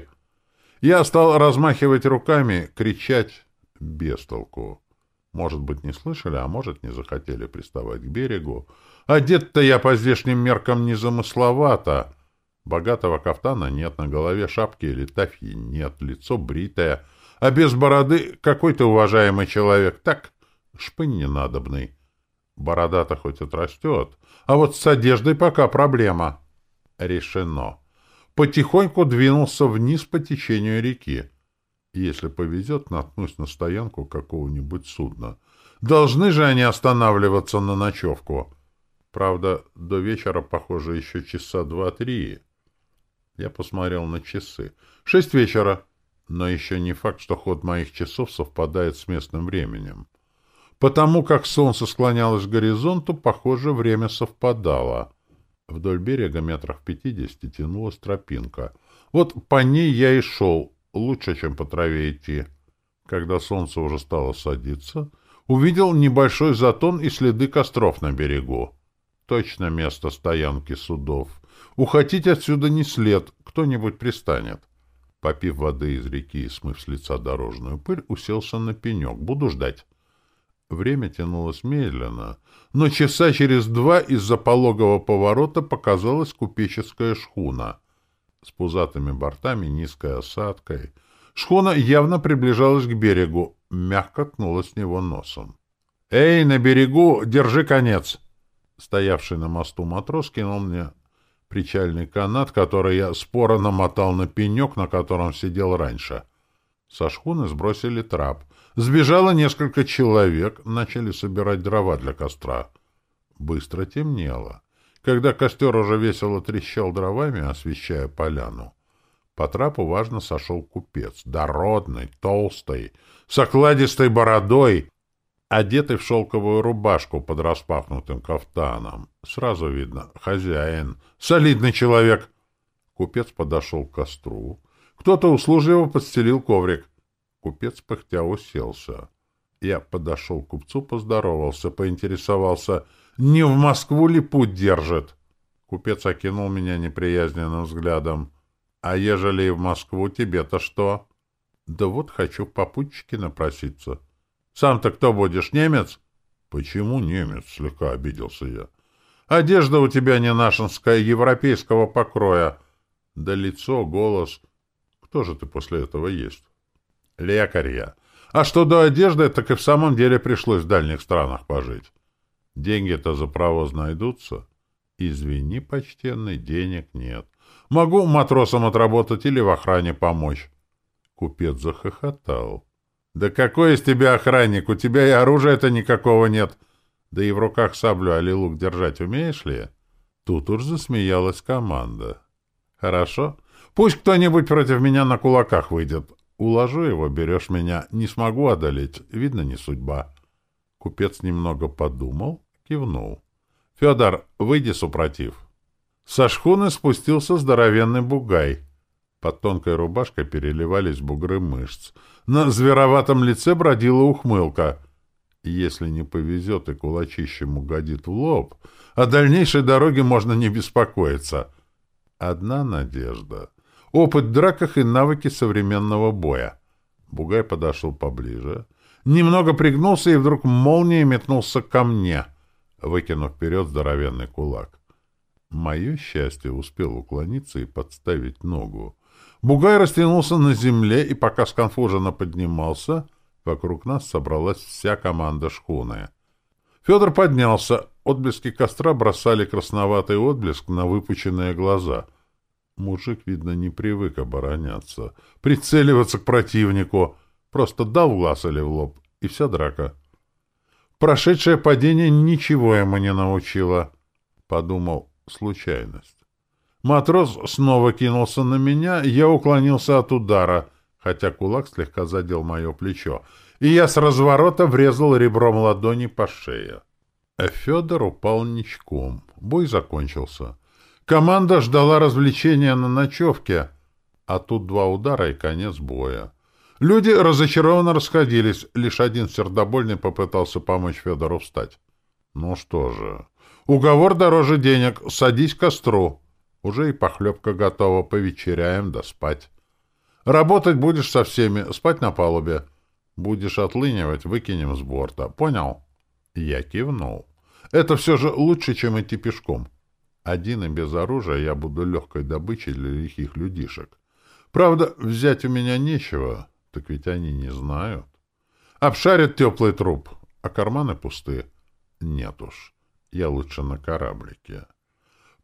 Я стал размахивать руками, кричать без толку. Может быть, не слышали, а может, не захотели приставать к берегу. Одет-то я по здешним меркам незамысловато. Богатого кафтана нет, на голове шапки или тафьи нет, лицо бритое. А без бороды какой-то уважаемый человек. Так, шпынь ненадобный. Борода-то хоть отрастет, а вот с одеждой пока проблема. Решено потихоньку двинулся вниз по течению реки. Если повезет, наткнусь на стоянку какого-нибудь судна. Должны же они останавливаться на ночевку. Правда, до вечера, похоже, еще часа два-три. Я посмотрел на часы. Шесть вечера. Но еще не факт, что ход моих часов совпадает с местным временем. Потому как солнце склонялось к горизонту, похоже, время совпадало. Вдоль берега метрах пятидесяти тянулась тропинка. Вот по ней я и шел, лучше, чем по траве идти. Когда солнце уже стало садиться, увидел небольшой затон и следы костров на берегу. Точно место стоянки судов. Уходить отсюда не след, кто-нибудь пристанет. Попив воды из реки и смыв с лица дорожную пыль, уселся на пенек. Буду ждать. Время тянулось медленно, но часа через два из-за пологого поворота показалась купеческая шхуна с пузатыми бортами, низкой осадкой. Шхуна явно приближалась к берегу, мягко ткнула с него носом. «Эй, на берегу, держи конец!» Стоявший на мосту матрос кинул мне причальный канат, который я споро намотал на пенек, на котором сидел раньше. Со шхуны сбросили трап — Сбежало несколько человек, начали собирать дрова для костра. Быстро темнело. Когда костер уже весело трещал дровами, освещая поляну, по трапу важно сошел купец, дородный, толстый, с окладистой бородой, одетый в шелковую рубашку под распахнутым кафтаном. Сразу видно — хозяин, солидный человек. Купец подошел к костру. Кто-то услужливо подстелил коврик. Купец пыхтя уселся. Я подошел к купцу, поздоровался, поинтересовался, не в Москву ли путь держит. Купец окинул меня неприязненным взглядом. А ежели и в Москву, тебе-то что? Да вот хочу попутчики напроситься. Сам-то кто будешь, немец? Почему немец? Слегка обиделся я. Одежда у тебя не нашинская, европейского покроя. Да лицо, голос. Кто же ты после этого есть? Лекарь. А что до одежды, так и в самом деле пришлось в дальних странах пожить. Деньги-то за провоз найдутся. Извини, почтенный, денег нет. Могу матросом отработать или в охране помочь. Купец захохотал. Да какой из тебя охранник? У тебя и оружия-то никакого нет. Да и в руках саблю али лук держать умеешь ли? Тут уж засмеялась команда. Хорошо. Пусть кто-нибудь против меня на кулаках выйдет. Уложу его, берешь меня. Не смогу одолеть. Видно, не судьба. Купец немного подумал, кивнул. — Федор, выйди, супротив. Со шхуны спустился здоровенный бугай. Под тонкой рубашкой переливались бугры мышц. На звероватом лице бродила ухмылка. Если не повезет и кулачищем угодит в лоб, о дальнейшей дороге можно не беспокоиться. Одна надежда — опыт в драках и навыки современного боя. Бугай подошел поближе, немного пригнулся и вдруг молнией метнулся ко мне, выкинув вперед здоровенный кулак. Мое счастье успел уклониться и подставить ногу. Бугай растянулся на земле, и пока сконфуженно поднимался, вокруг нас собралась вся команда шхуны. Федор поднялся, отблески костра бросали красноватый отблеск на выпученные глаза — Мужик, видно, не привык обороняться, прицеливаться к противнику. Просто дал в глаз или в лоб, и вся драка. Прошедшее падение ничего ему не научило. Подумал, случайность. Матрос снова кинулся на меня, я уклонился от удара, хотя кулак слегка задел мое плечо, и я с разворота врезал ребром ладони по шее. Федор упал ничком. Бой закончился. Команда ждала развлечения на ночевке, а тут два удара и конец боя. Люди разочарованно расходились, лишь один сердобольный попытался помочь Федору встать. Ну что же, уговор дороже денег, садись к костру. Уже и похлебка готова, повечеряем да спать. Работать будешь со всеми, спать на палубе. Будешь отлынивать, выкинем с борта. Понял? Я кивнул. Это все же лучше, чем идти пешком. Один и без оружия я буду легкой добычей для лихих людишек. Правда, взять у меня нечего, так ведь они не знают. Обшарят теплый труп, а карманы пусты. Нет уж, я лучше на кораблике.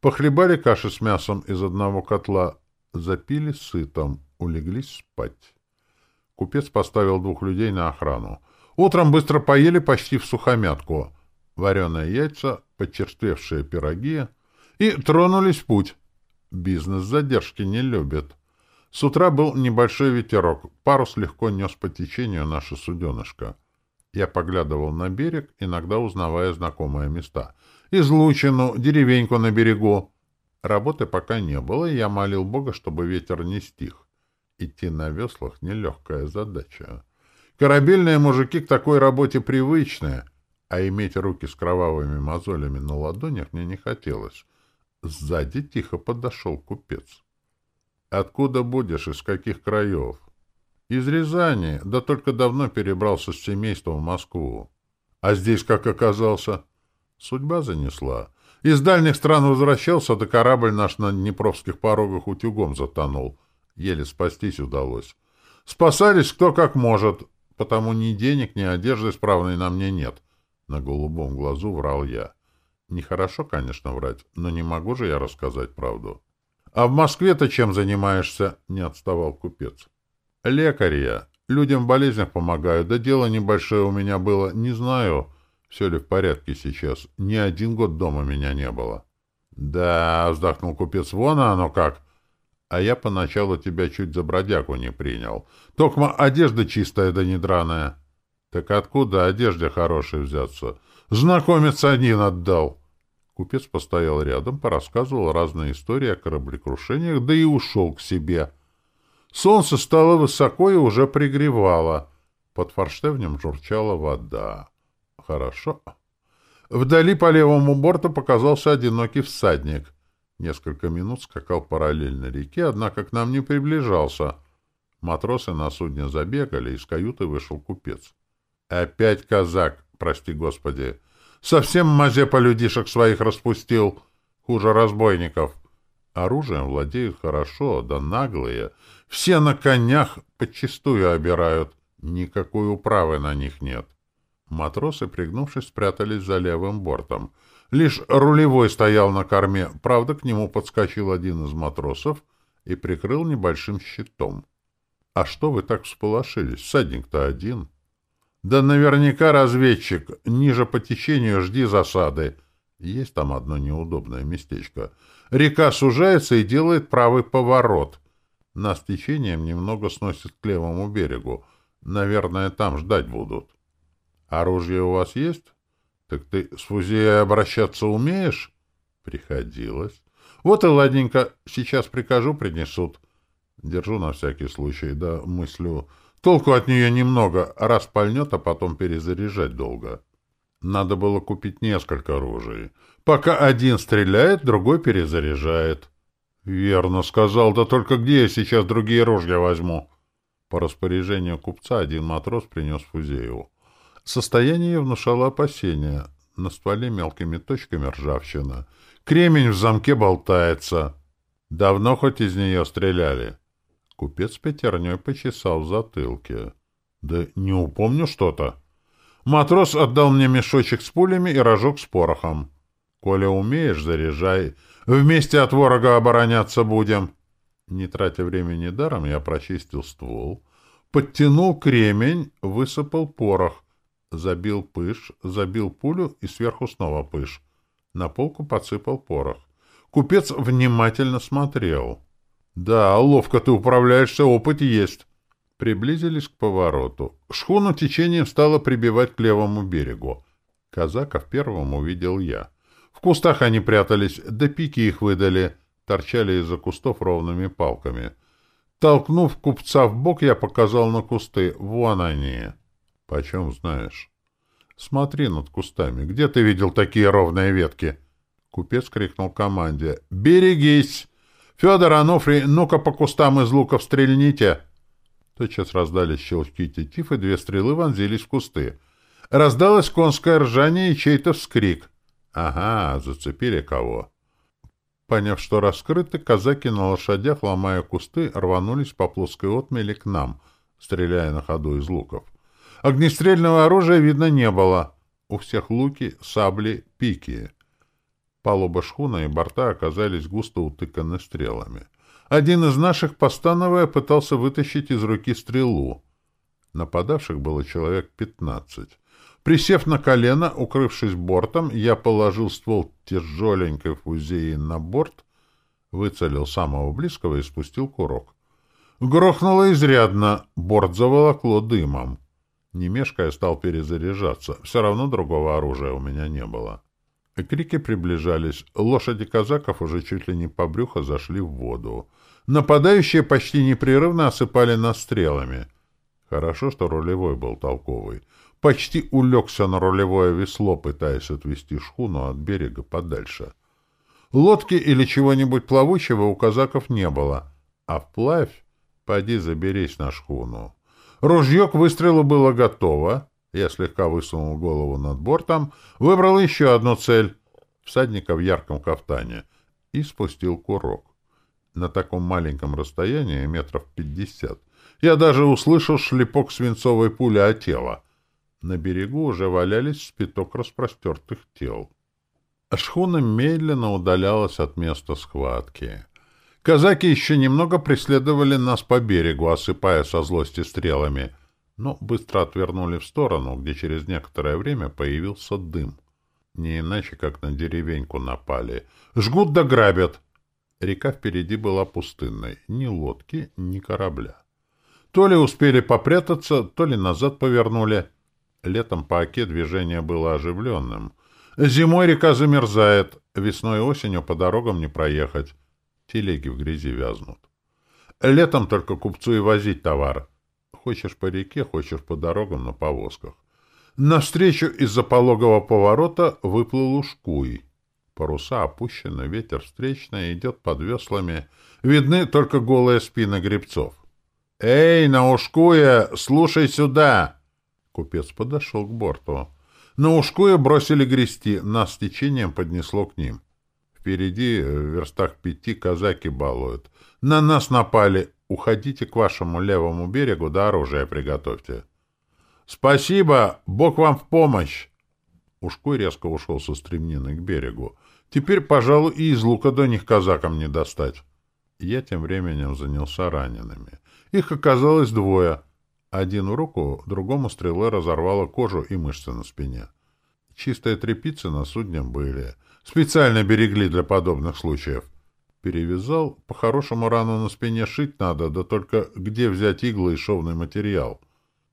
Похлебали каши с мясом из одного котла, запили сытом, улеглись спать. Купец поставил двух людей на охрану. Утром быстро поели почти в сухомятку. Вареные яйца, подчерствевшие пироги — и тронулись в путь. Бизнес задержки не любит. С утра был небольшой ветерок, парус легко нес по течению наше суденышко. Я поглядывал на берег, иногда узнавая знакомые места. Излучину, деревеньку на берегу. Работы пока не было, и я молил Бога, чтобы ветер не стих. Идти на веслах — нелегкая задача. Корабельные мужики к такой работе привычные, а иметь руки с кровавыми мозолями на ладонях мне не хотелось. Сзади тихо подошел купец. — Откуда будешь, из каких краев? — Из Рязани, да только давно перебрался с семейством в Москву. — А здесь как оказался? — Судьба занесла. Из дальних стран возвращался, да корабль наш на Днепровских порогах утюгом затонул. Еле спастись удалось. Спасались кто как может, потому ни денег, ни одежды справной на мне нет. На голубом глазу врал я. Нехорошо, конечно, врать, но не могу же я рассказать правду. — А в Москве-то чем занимаешься? — не отставал купец. — Лекарь я. Людям в болезнях помогаю. Да дело небольшое у меня было. Не знаю, все ли в порядке сейчас. Ни один год дома меня не было. — Да, — вздохнул купец, — вон оно как. А я поначалу тебя чуть за бродягу не принял. Токма одежда чистая да не драная. Так откуда одежде хорошей взяться? Знакомец один отдал. Купец постоял рядом, порассказывал разные истории о кораблекрушениях, да и ушел к себе. Солнце стало высоко и уже пригревало. Под форштевнем журчала вода. Хорошо. Вдали по левому борту показался одинокий всадник. Несколько минут скакал параллельно реке, однако к нам не приближался. Матросы на судне забегали, из каюты вышел купец. Опять казак, прости господи. Совсем мазепа людишек своих распустил. Хуже разбойников. Оружием владеют хорошо, да наглые. Все на конях подчистую обирают. Никакой управы на них нет. Матросы, пригнувшись, спрятались за левым бортом. Лишь рулевой стоял на корме. Правда, к нему подскочил один из матросов и прикрыл небольшим щитом. — А что вы так всполошились? Всадник-то один. — Да наверняка разведчик. Ниже по течению жди засады. Есть там одно неудобное местечко. Река сужается и делает правый поворот. Нас течением немного сносит к левому берегу. Наверное, там ждать будут. Оружие у вас есть? Так ты с фузеей обращаться умеешь? Приходилось. Вот и ладненько. Сейчас прикажу, принесут. Держу на всякий случай, да мыслю. Толку от нее немного. Раз пальнет, а потом перезаряжать долго. Надо было купить несколько оружий. Пока один стреляет, другой перезаряжает. Верно сказал, да только где я сейчас другие ружья возьму? По распоряжению купца один матрос принес Фузееву. Состояние внушало опасения. На стволе мелкими точками ржавчина. Кремень в замке болтается. Давно хоть из нее стреляли? Купец пятерней почесал в затылке. Да не упомню что-то. Матрос отдал мне мешочек с пулями и рожок с порохом. Коля умеешь, заряжай. Вместе от ворога обороняться будем. Не тратя времени даром, я прочистил ствол, подтянул кремень, высыпал порох, забил пыш, забил пулю и сверху снова пыш. На полку подсыпал порох. Купец внимательно смотрел. «Да, ловко ты управляешься, опыт есть». Приблизились к повороту. Шхуну течением стало прибивать к левому берегу. Казаков первым увидел я. В кустах они прятались, да пики их выдали, торчали из-за кустов ровными палками. Толкнув купца в бок, я показал на кусты. Вон они. Почем знаешь? Смотри над кустами. Где ты видел такие ровные ветки? Купец крикнул команде. Берегись! Федор Ануфрий, ну-ка по кустам из луков стрельните! Тотчас раздались щелчки тетив, и две стрелы вонзились в кусты. Раздалось конское ржание и чей-то вскрик. Ага, зацепили кого. Поняв, что раскрыты, казаки на лошадях, ломая кусты, рванулись по плоской отмели к нам, стреляя на ходу из луков. Огнестрельного оружия видно не было. У всех луки, сабли, пики. Палуба шхуна и борта оказались густо утыканы стрелами. Один из наших, постановая, пытался вытащить из руки стрелу. Нападавших было человек пятнадцать. Присев на колено, укрывшись бортом, я положил ствол тяжеленькой фузеи на борт, выцелил самого близкого и спустил курок. Грохнуло изрядно, борт заволокло дымом. Не мешкая, стал перезаряжаться. Все равно другого оружия у меня не было. Крики приближались. Лошади казаков уже чуть ли не по брюхо зашли в воду. Нападающие почти непрерывно осыпали нас стрелами. Хорошо, что рулевой был толковый. Почти улегся на рулевое весло, пытаясь отвести шхуну от берега подальше. Лодки или чего-нибудь плавучего у казаков не было. А вплавь поди заберись на шхуну. Ружье к выстрелу было готово. Я слегка высунул голову над бортом, выбрал еще одну цель — всадника в ярком кафтане, и спустил курок. На таком маленьком расстоянии, метров пятьдесят, я даже услышал шлепок свинцовой пули о тело. На берегу уже валялись спиток распростертых тел. Шхуна медленно удалялась от места схватки. Казаки еще немного преследовали нас по берегу, осыпая со злости стрелами, но быстро отвернули в сторону, где через некоторое время появился дым. Не иначе, как на деревеньку напали. Жгут да грабят. Река впереди была пустынной. Ни лодки, ни корабля. То ли успели попрятаться, то ли назад повернули. Летом по оке движение было оживленным. Зимой река замерзает, весной и осенью по дорогам не проехать. Телеги в грязи вязнут. Летом только купцу и возить товар. Хочешь по реке, хочешь по дорогам на повозках. Навстречу из-за пологого поворота выплыл ушкуй. Паруса опущены, ветер встречный, идет под веслами. Видны только голые спины гребцов. «Эй, на ушкуе, слушай сюда!» Купец подошел к борту. На ушкуе бросили грести, нас с течением поднесло к ним. Впереди, в верстах пяти, казаки балуют. На нас напали. Уходите к вашему левому берегу, да оружие приготовьте. Спасибо! Бог вам в помощь! Ушкуй резко ушел со стремнины к берегу. Теперь, пожалуй, и из лука до них казакам не достать. Я тем временем занялся ранеными. Их оказалось двое. Один в руку, другому стрелой разорвало кожу и мышцы на спине. Чистые тряпицы на судне были. Специально берегли для подобных случаев. Перевязал. По-хорошему рану на спине шить надо, да только где взять иглы и шовный материал?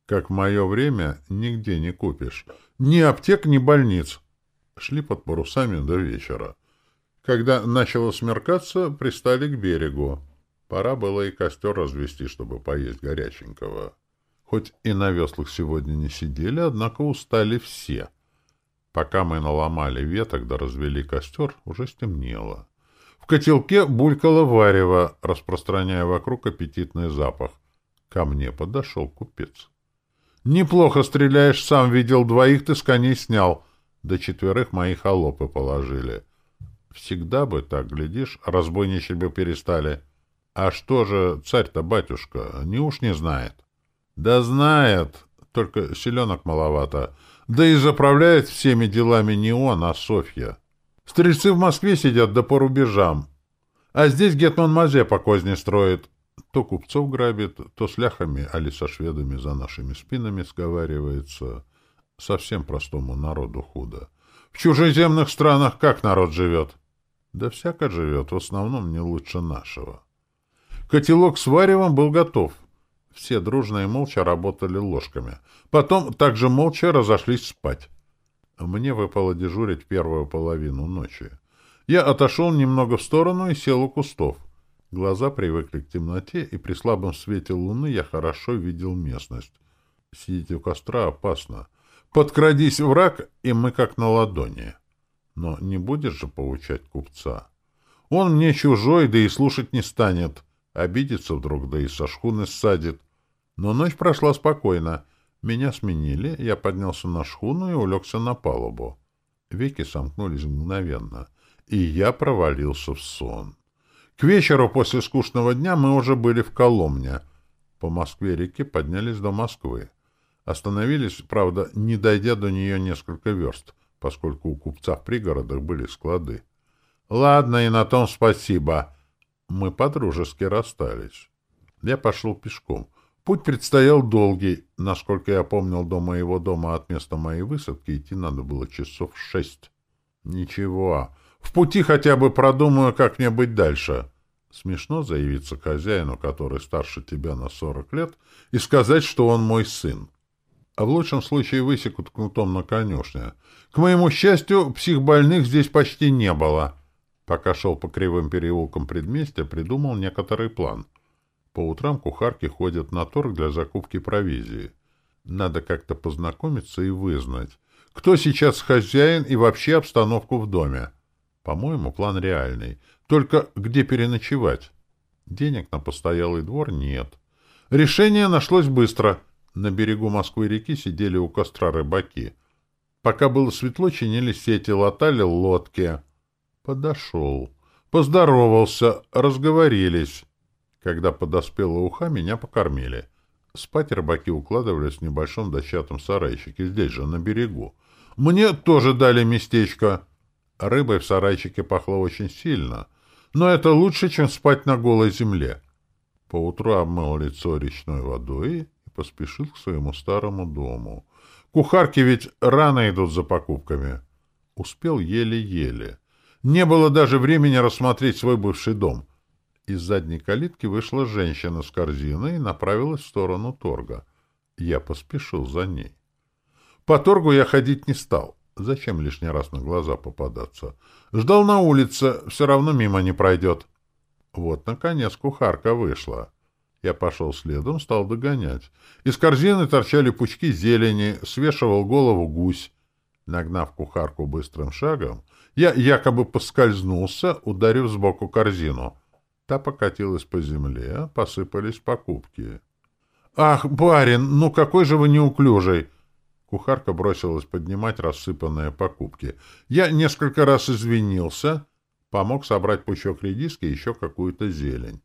Как в мое время, нигде не купишь. Ни аптек, ни больниц. Шли под парусами до вечера. Когда начало смеркаться, пристали к берегу. Пора было и костер развести, чтобы поесть горяченького. Хоть и на веслах сегодня не сидели, однако устали все. Пока мы наломали веток да развели костер, уже стемнело. В котелке булькало варево, распространяя вокруг аппетитный запах. Ко мне подошел купец. — Неплохо стреляешь, сам видел, двоих ты с коней снял. До четверых мои холопы положили. Всегда бы так, глядишь, разбойничать бы перестали. А что же царь-то, батюшка, не уж не знает? Да знает, только селенок маловато. Да и заправляет всеми делами не он, а Софья. Стрельцы в Москве сидят да по рубежам. А здесь Гетман Мазепа козни строит. То купцов грабит, то с ляхами, али со шведами за нашими спинами сговаривается. Совсем простому народу худо. В чужеземных странах как народ живет? Да всяко живет, в основном не лучше нашего. Котелок с варевом был готов. Все дружно и молча работали ложками. Потом также молча разошлись спать. Мне выпало дежурить первую половину ночи. Я отошел немного в сторону и сел у кустов. Глаза привыкли к темноте, и при слабом свете луны я хорошо видел местность. Сидеть у костра опасно. Подкрадись враг, и мы как на ладони. Но не будешь же поучать купца. Он мне чужой, да и слушать не станет. Обидится вдруг, да и со шхуны ссадит. Но ночь прошла спокойно. Меня сменили, я поднялся на шхуну и улегся на палубу. Веки сомкнулись мгновенно, и я провалился в сон. К вечеру после скучного дня мы уже были в Коломне. По Москве-реке поднялись до Москвы. Остановились, правда, не дойдя до нее несколько верст, поскольку у купца в пригородах были склады. Ладно, и на том спасибо. Мы подружески расстались. Я пошел пешком. Путь предстоял долгий. Насколько я помнил, до моего дома от места моей высадки идти надо было часов шесть. Ничего. В пути хотя бы продумаю, как мне быть дальше. Смешно заявиться хозяину, который старше тебя на сорок лет, и сказать, что он мой сын. А в лучшем случае высекут кнутом на конюшне. К моему счастью, психбольных здесь почти не было. Пока шел по кривым переулкам предместья, придумал некоторый план — по утрам кухарки ходят на торг для закупки провизии. Надо как-то познакомиться и вызнать, кто сейчас хозяин и вообще обстановку в доме. По-моему, план реальный. Только где переночевать? Денег на постоялый двор нет. Решение нашлось быстро. На берегу Москвы-реки сидели у костра рыбаки. Пока было светло, чинили сети, латали лодки. Подошел. Поздоровался, разговорились. Когда подоспела уха, меня покормили. Спать рыбаки укладывались в небольшом дощатом сарайчике, здесь же, на берегу. Мне тоже дали местечко. Рыбой в сарайчике пахло очень сильно, но это лучше, чем спать на голой земле. Поутру обмыл лицо речной водой и поспешил к своему старому дому. Кухарки ведь рано идут за покупками. Успел еле-еле. Не было даже времени рассмотреть свой бывший дом — из задней калитки вышла женщина с корзиной и направилась в сторону торга. Я поспешил за ней. По торгу я ходить не стал. Зачем лишний раз на глаза попадаться? Ждал на улице, все равно мимо не пройдет. Вот, наконец, кухарка вышла. Я пошел следом, стал догонять. Из корзины торчали пучки зелени, свешивал голову гусь. Нагнав кухарку быстрым шагом, я якобы поскользнулся, ударив сбоку корзину — Та покатилась по земле, посыпались покупки. «Ах, барин, ну какой же вы неуклюжий!» Кухарка бросилась поднимать рассыпанные покупки. Я несколько раз извинился, помог собрать пучок редиски и еще какую-то зелень.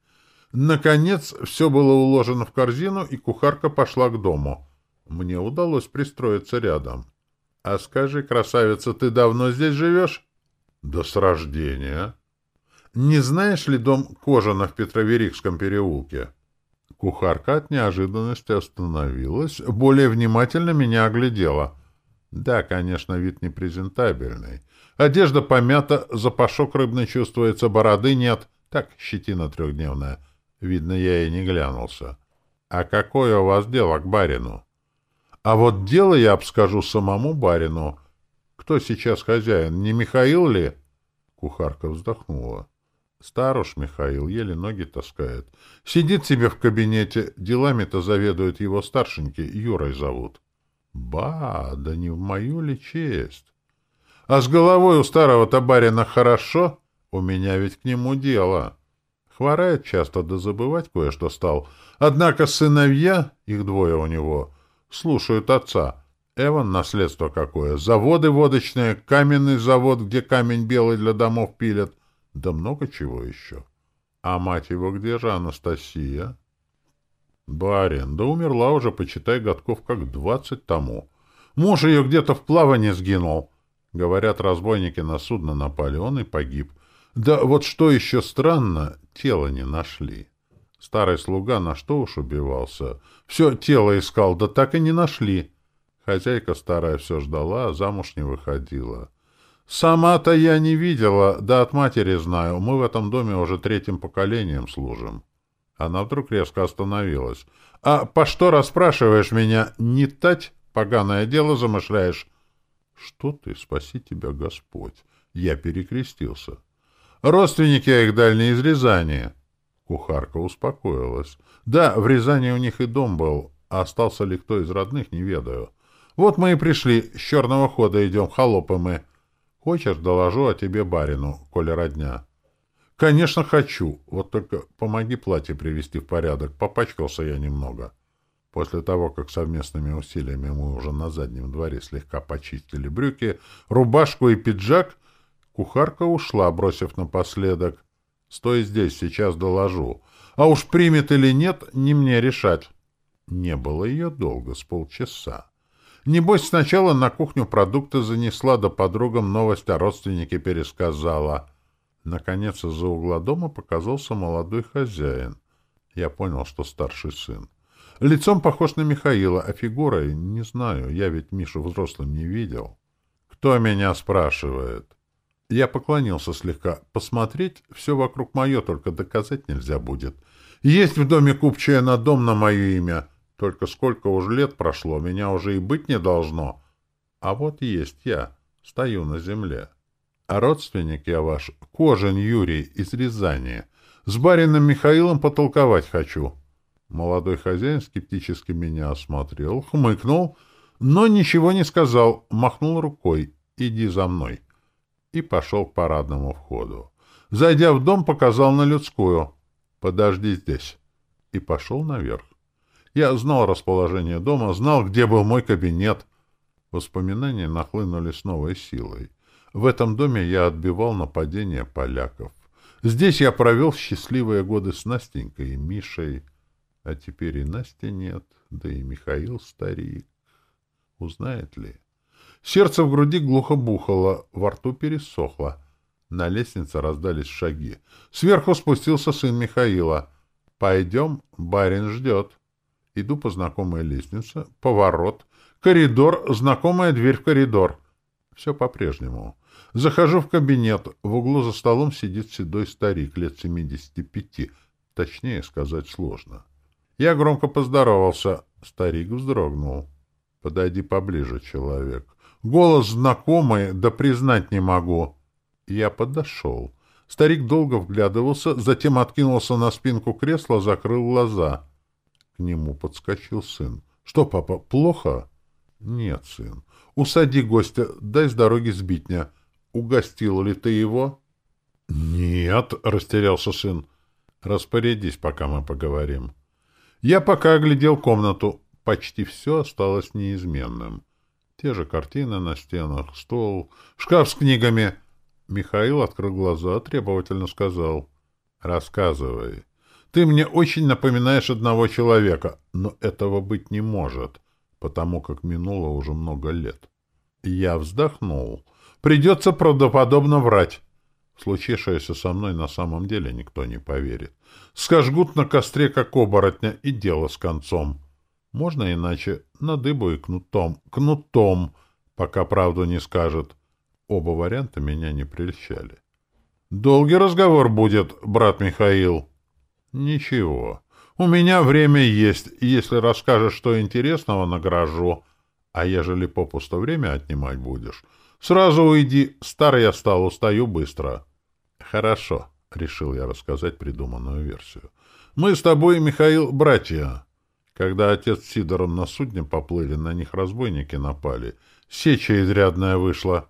Наконец, все было уложено в корзину, и кухарка пошла к дому. Мне удалось пристроиться рядом. — А скажи, красавица, ты давно здесь живешь? — Да с рождения. — Не знаешь ли дом Кожана в Петроверикском переулке? Кухарка от неожиданности остановилась, более внимательно меня оглядела. Да, конечно, вид непрезентабельный. Одежда помята, запашок рыбный чувствуется, бороды нет. Так, щетина трехдневная. Видно, я и не глянулся. А какое у вас дело к барину? А вот дело я обскажу самому барину. Кто сейчас хозяин, не Михаил ли? Кухарка вздохнула. Старуш Михаил еле ноги таскает. Сидит себе в кабинете, делами-то заведует его старшенький, Юрой зовут. Ба, да не в мою ли честь? А с головой у старого-то барина хорошо? У меня ведь к нему дело. Хворает часто, да забывать кое-что стал. Однако сыновья, их двое у него, слушают отца. Эван наследство какое. Заводы водочные, каменный завод, где камень белый для домов пилят. Да много чего еще. А мать его где же, Анастасия? Барин, да умерла уже, почитай, годков как двадцать тому. Муж ее где-то в плавании сгинул. Говорят, разбойники на судно напали, он и погиб. Да вот что еще странно, тело не нашли. Старый слуга на что уж убивался. Все тело искал, да так и не нашли. Хозяйка старая все ждала, а замуж не выходила. Сама-то я не видела, да от матери знаю. Мы в этом доме уже третьим поколением служим. Она вдруг резко остановилась. — А по что расспрашиваешь меня? Не тать? Поганое дело замышляешь? — Что ты? Спаси тебя, Господь! Я перекрестился. — Родственники их дальние из Рязани. Кухарка успокоилась. — Да, в Рязани у них и дом был, а остался ли кто из родных, не ведаю. Вот мы и пришли, с черного хода идем, холопы мы. Хочешь, доложу о тебе барину, коли родня? — Конечно, хочу. Вот только помоги платье привести в порядок. Попачкался я немного. После того, как совместными усилиями мы уже на заднем дворе слегка почистили брюки, рубашку и пиджак, кухарка ушла, бросив напоследок. «Стой здесь, сейчас доложу. А уж примет или нет, не мне решать». Не было ее долго, с полчаса. Небось, сначала на кухню продукты занесла, да подругам новость о родственнике пересказала. Наконец, из-за угла дома показался молодой хозяин. Я понял, что старший сын. Лицом похож на Михаила, а фигурой не знаю, я ведь Мишу взрослым не видел. «Кто меня спрашивает?» Я поклонился слегка. «Посмотреть все вокруг мое, только доказать нельзя будет. Есть в доме купчая на дом на мое имя». Только сколько уж лет прошло, меня уже и быть не должно. А вот есть я, стою на земле. А родственник я ваш, Кожин Юрий из Рязани. С барином Михаилом потолковать хочу. Молодой хозяин скептически меня осмотрел, хмыкнул, но ничего не сказал, махнул рукой «иди за мной» и пошел к парадному входу. Зайдя в дом, показал на людскую «подожди здесь» и пошел наверх. Я знал расположение дома, знал, где был мой кабинет. Воспоминания нахлынули с новой силой. В этом доме я отбивал нападение поляков. Здесь я провел счастливые годы с Настенькой и Мишей. А теперь и Насти нет, да и Михаил старик. Узнает ли? Сердце в груди глухо бухало, во рту пересохло. На лестнице раздались шаги. Сверху спустился сын Михаила. «Пойдем, барин ждет». Иду по знакомой лестнице, поворот, коридор, знакомая дверь в коридор. Все по-прежнему. Захожу в кабинет. В углу за столом сидит седой старик, лет семидесяти пяти. Точнее сказать сложно. Я громко поздоровался. Старик вздрогнул. «Подойди поближе, человек. Голос знакомый, да признать не могу». Я подошел. Старик долго вглядывался, затем откинулся на спинку кресла, закрыл глаза — нему подскочил сын. — Что, папа, плохо? — Нет, сын. Усади гостя, дай с дороги сбитня. Угостил ли ты его? — Нет, — растерялся сын. — Распорядись, пока мы поговорим. Я пока оглядел комнату. Почти все осталось неизменным. Те же картины на стенах, стол, шкаф с книгами. Михаил открыл глаза, требовательно сказал. «Рассказывай. Ты мне очень напоминаешь одного человека, но этого быть не может, потому как минуло уже много лет». Я вздохнул. «Придется правдоподобно врать. Случившееся со мной на самом деле никто не поверит. Скажгут на костре, как оборотня, и дело с концом». Можно иначе на дыбу и кнутом. Кнутом, пока правду не скажет. Оба варианта меня не прельщали. «Долгий разговор будет, брат Михаил». «Ничего. У меня время есть. Если расскажешь, что интересного, награжу. А ежели попусто время отнимать будешь, сразу уйди. Старый я стал, устаю быстро». «Хорошо», — решил я рассказать придуманную версию. «Мы с тобой, Михаил, братья. Когда отец с Сидором на судне поплыли, на них разбойники напали. Сеча изрядная вышла.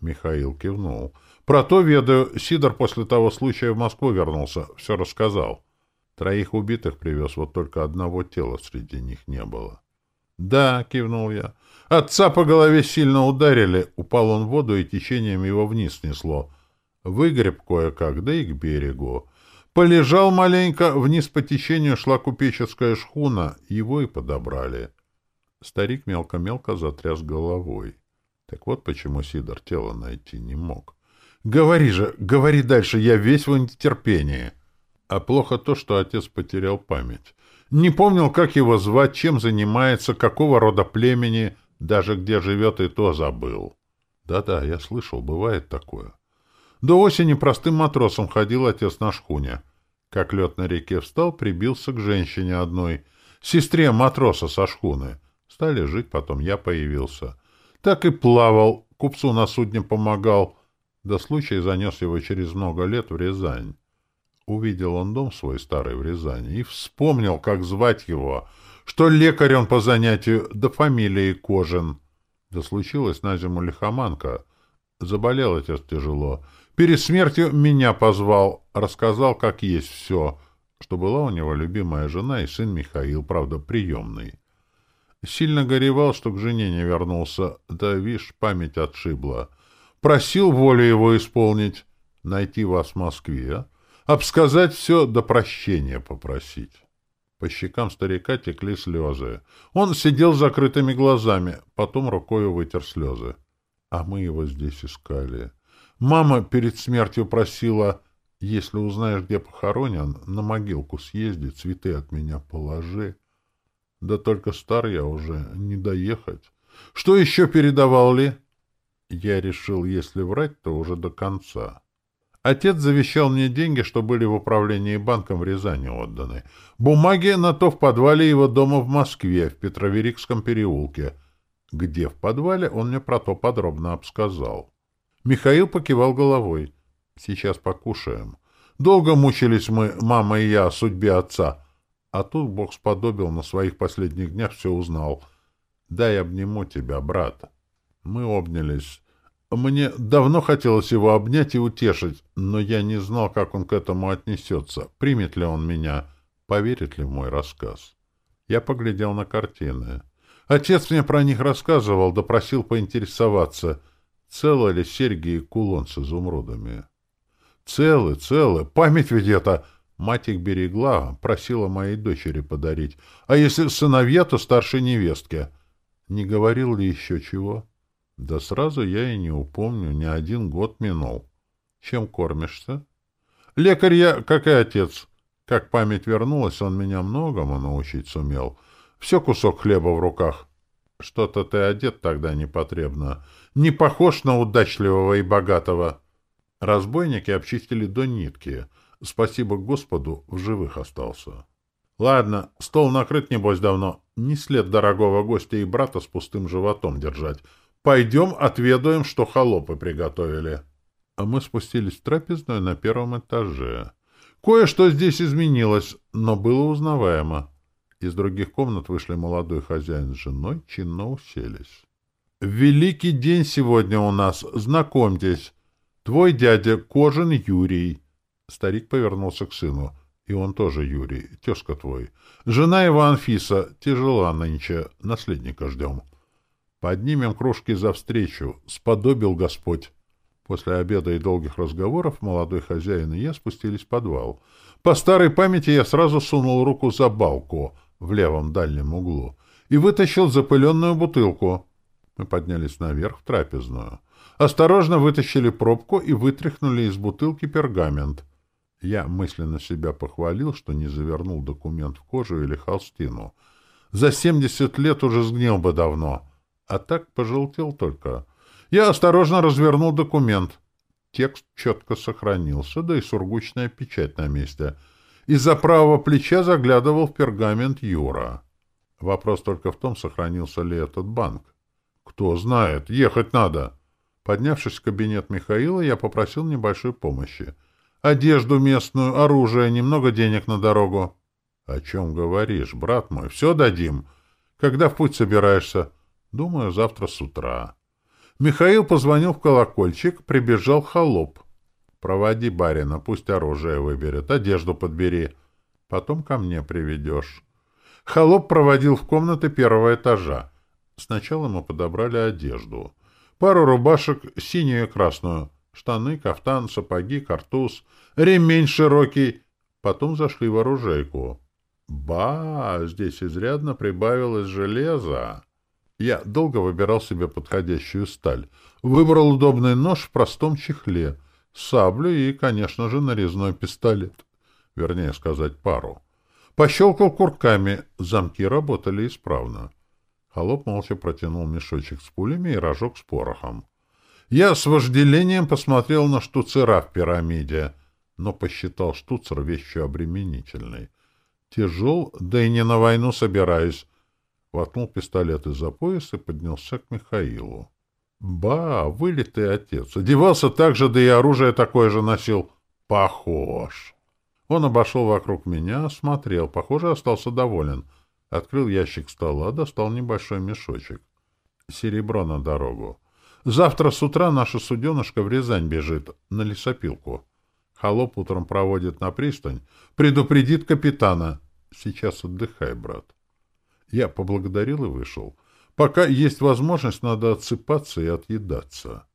Михаил кивнул. Про то ведаю. Сидор после того случая в Москву вернулся. Все рассказал. Троих убитых привез, вот только одного тела среди них не было. «Да», — кивнул я. «Отца по голове сильно ударили. Упал он в воду, и течением его вниз несло. Выгреб кое-как, да и к берегу. Полежал маленько, вниз по течению шла купеческая шхуна, его и подобрали. Старик мелко-мелко затряс головой. Так вот почему Сидор тело найти не мог. «Говори же, говори дальше, я весь в нетерпении!» А плохо то, что отец потерял память. Не помнил, как его звать, чем занимается, какого рода племени, даже где живет, и то забыл. Да-да, я слышал, бывает такое. До осени простым матросом ходил отец на шхуне. Как лед на реке встал, прибился к женщине одной, сестре матроса со шхуны. Стали жить, потом я появился. Так и плавал, купцу на судне помогал. До случая занес его через много лет в Рязань. Увидел он дом свой старый в Рязани и вспомнил, как звать его, что лекарь он по занятию, да фамилии Кожин. Да случилось на зиму лихоманка. Заболел отец тяжело. Перед смертью меня позвал, рассказал, как есть все, что была у него любимая жена и сын Михаил, правда, приемный. Сильно горевал, что к жене не вернулся, да, вишь, память отшибла. Просил волю его исполнить, найти вас в Москве, обсказать все, до прощения попросить. По щекам старика текли слезы. Он сидел с закрытыми глазами, потом рукой вытер слезы. А мы его здесь искали. Мама перед смертью просила, если узнаешь, где похоронен, на могилку съезди, цветы от меня положи. Да только стар я уже, не доехать. Что еще передавал ли? Я решил, если врать, то уже до конца. Отец завещал мне деньги, что были в управлении банком в Рязани отданы. Бумаги на то в подвале его дома в Москве, в Петроверикском переулке. Где в подвале, он мне про то подробно обсказал. Михаил покивал головой. «Сейчас покушаем. Долго мучились мы, мама и я, о судьбе отца. А тут Бог сподобил, на своих последних днях все узнал. Дай обниму тебя, брат». Мы обнялись. Мне давно хотелось его обнять и утешить, но я не знал, как он к этому отнесется, примет ли он меня, поверит ли в мой рассказ. Я поглядел на картины. Отец мне про них рассказывал, да просил поинтересоваться — Целы ли серьги и кулон с изумрудами? Целы, целы. Память ведь это... Мать их берегла, просила моей дочери подарить. А если сыновья, то старшей невестке. Не говорил ли еще чего? Да сразу я и не упомню, ни один год минул. Чем кормишься? Лекарь я, как и отец. Как память вернулась, он меня многому научить сумел. Все кусок хлеба в руках. Что-то ты одет тогда непотребно. Не похож на удачливого и богатого. Разбойники обчистили до нитки. Спасибо Господу, в живых остался. Ладно, стол накрыт, небось, давно. Не след дорогого гостя и брата с пустым животом держать. Пойдем отведаем, что холопы приготовили. А мы спустились в трапезную на первом этаже. Кое-что здесь изменилось, но было узнаваемо. Из других комнат вышли молодой хозяин с женой, чинно уселись. «Великий день сегодня у нас, знакомьтесь. Твой дядя Кожин Юрий». Старик повернулся к сыну. «И он тоже Юрий, тезка твой. Жена его Анфиса, тяжела нынче, наследника ждем». Поднимем кружки за встречу. Сподобил Господь. После обеда и долгих разговоров молодой хозяин и я спустились в подвал. По старой памяти я сразу сунул руку за балку в левом дальнем углу и вытащил запыленную бутылку. Мы поднялись наверх в трапезную. Осторожно вытащили пробку и вытряхнули из бутылки пергамент. Я мысленно себя похвалил, что не завернул документ в кожу или холстину. За семьдесят лет уже сгнил бы давно, а так пожелтел только. Я осторожно развернул документ. Текст четко сохранился, да и сургучная печать на месте. Из-за правого плеча заглядывал в пергамент Юра. Вопрос только в том, сохранился ли этот банк. Кто знает, ехать надо. Поднявшись в кабинет Михаила, я попросил небольшой помощи. Одежду местную, оружие, немного денег на дорогу. — О чем говоришь, брат мой? Все дадим. Когда в путь собираешься? — Думаю, завтра с утра. Михаил позвонил в колокольчик, прибежал холоп. — Проводи барина, пусть оружие выберет, одежду подбери. Потом ко мне приведешь. Холоп проводил в комнаты первого этажа. Сначала мы подобрали одежду. Пару рубашек, синюю и красную, штаны, кафтан, сапоги, картуз, ремень широкий. Потом зашли в оружейку. Ба, здесь изрядно прибавилось железа. Я долго выбирал себе подходящую сталь. Выбрал удобный нож в простом чехле, саблю и, конечно же, нарезной пистолет. Вернее сказать, пару. Пощелкал курками, замки работали исправно. Холоп молча протянул мешочек с пулями и рожок с порохом. Я с вожделением посмотрел на штуцера в пирамиде, но посчитал штуцер вещью обременительной. Тяжел, да и не на войну собираюсь. Воткнул пистолет из-за пояса и поднялся к Михаилу. Ба, вылитый отец. Одевался так же, да и оружие такое же носил. Похож. Он обошел вокруг меня, смотрел, похоже, остался доволен — Открыл ящик стола, достал небольшой мешочек. Серебро на дорогу. Завтра с утра наша суденышка в Рязань бежит, на лесопилку. Холоп утром проводит на пристань, предупредит капитана. Сейчас отдыхай, брат. Я поблагодарил и вышел. Пока есть возможность, надо отсыпаться и отъедаться.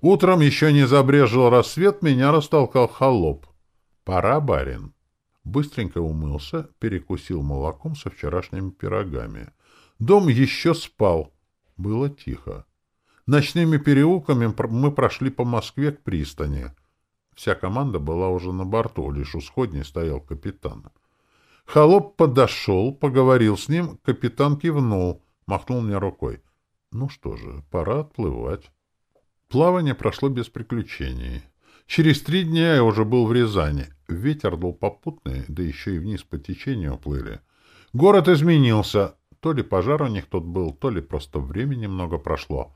Утром еще не забрежил рассвет, меня растолкал холоп. Пора, барин. Быстренько умылся, перекусил молоком со вчерашними пирогами. Дом еще спал. Было тихо. Ночными переулками мы прошли по Москве к пристани. Вся команда была уже на борту, лишь у сходней стоял капитан. Холоп подошел, поговорил с ним, капитан кивнул, махнул мне рукой. Ну что же, пора отплывать. Плавание прошло без приключений. Через три дня я уже был в Рязани. Ветер был попутный, да еще и вниз по течению плыли. Город изменился. То ли пожар у них тут был, то ли просто времени много прошло.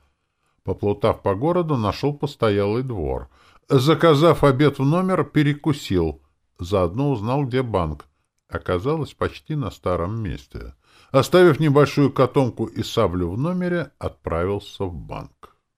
Поплутав по городу, нашел постоялый двор. Заказав обед в номер, перекусил. Заодно узнал, где банк. Оказалось, почти на старом месте. Оставив небольшую котомку и саблю в номере, отправился в банк.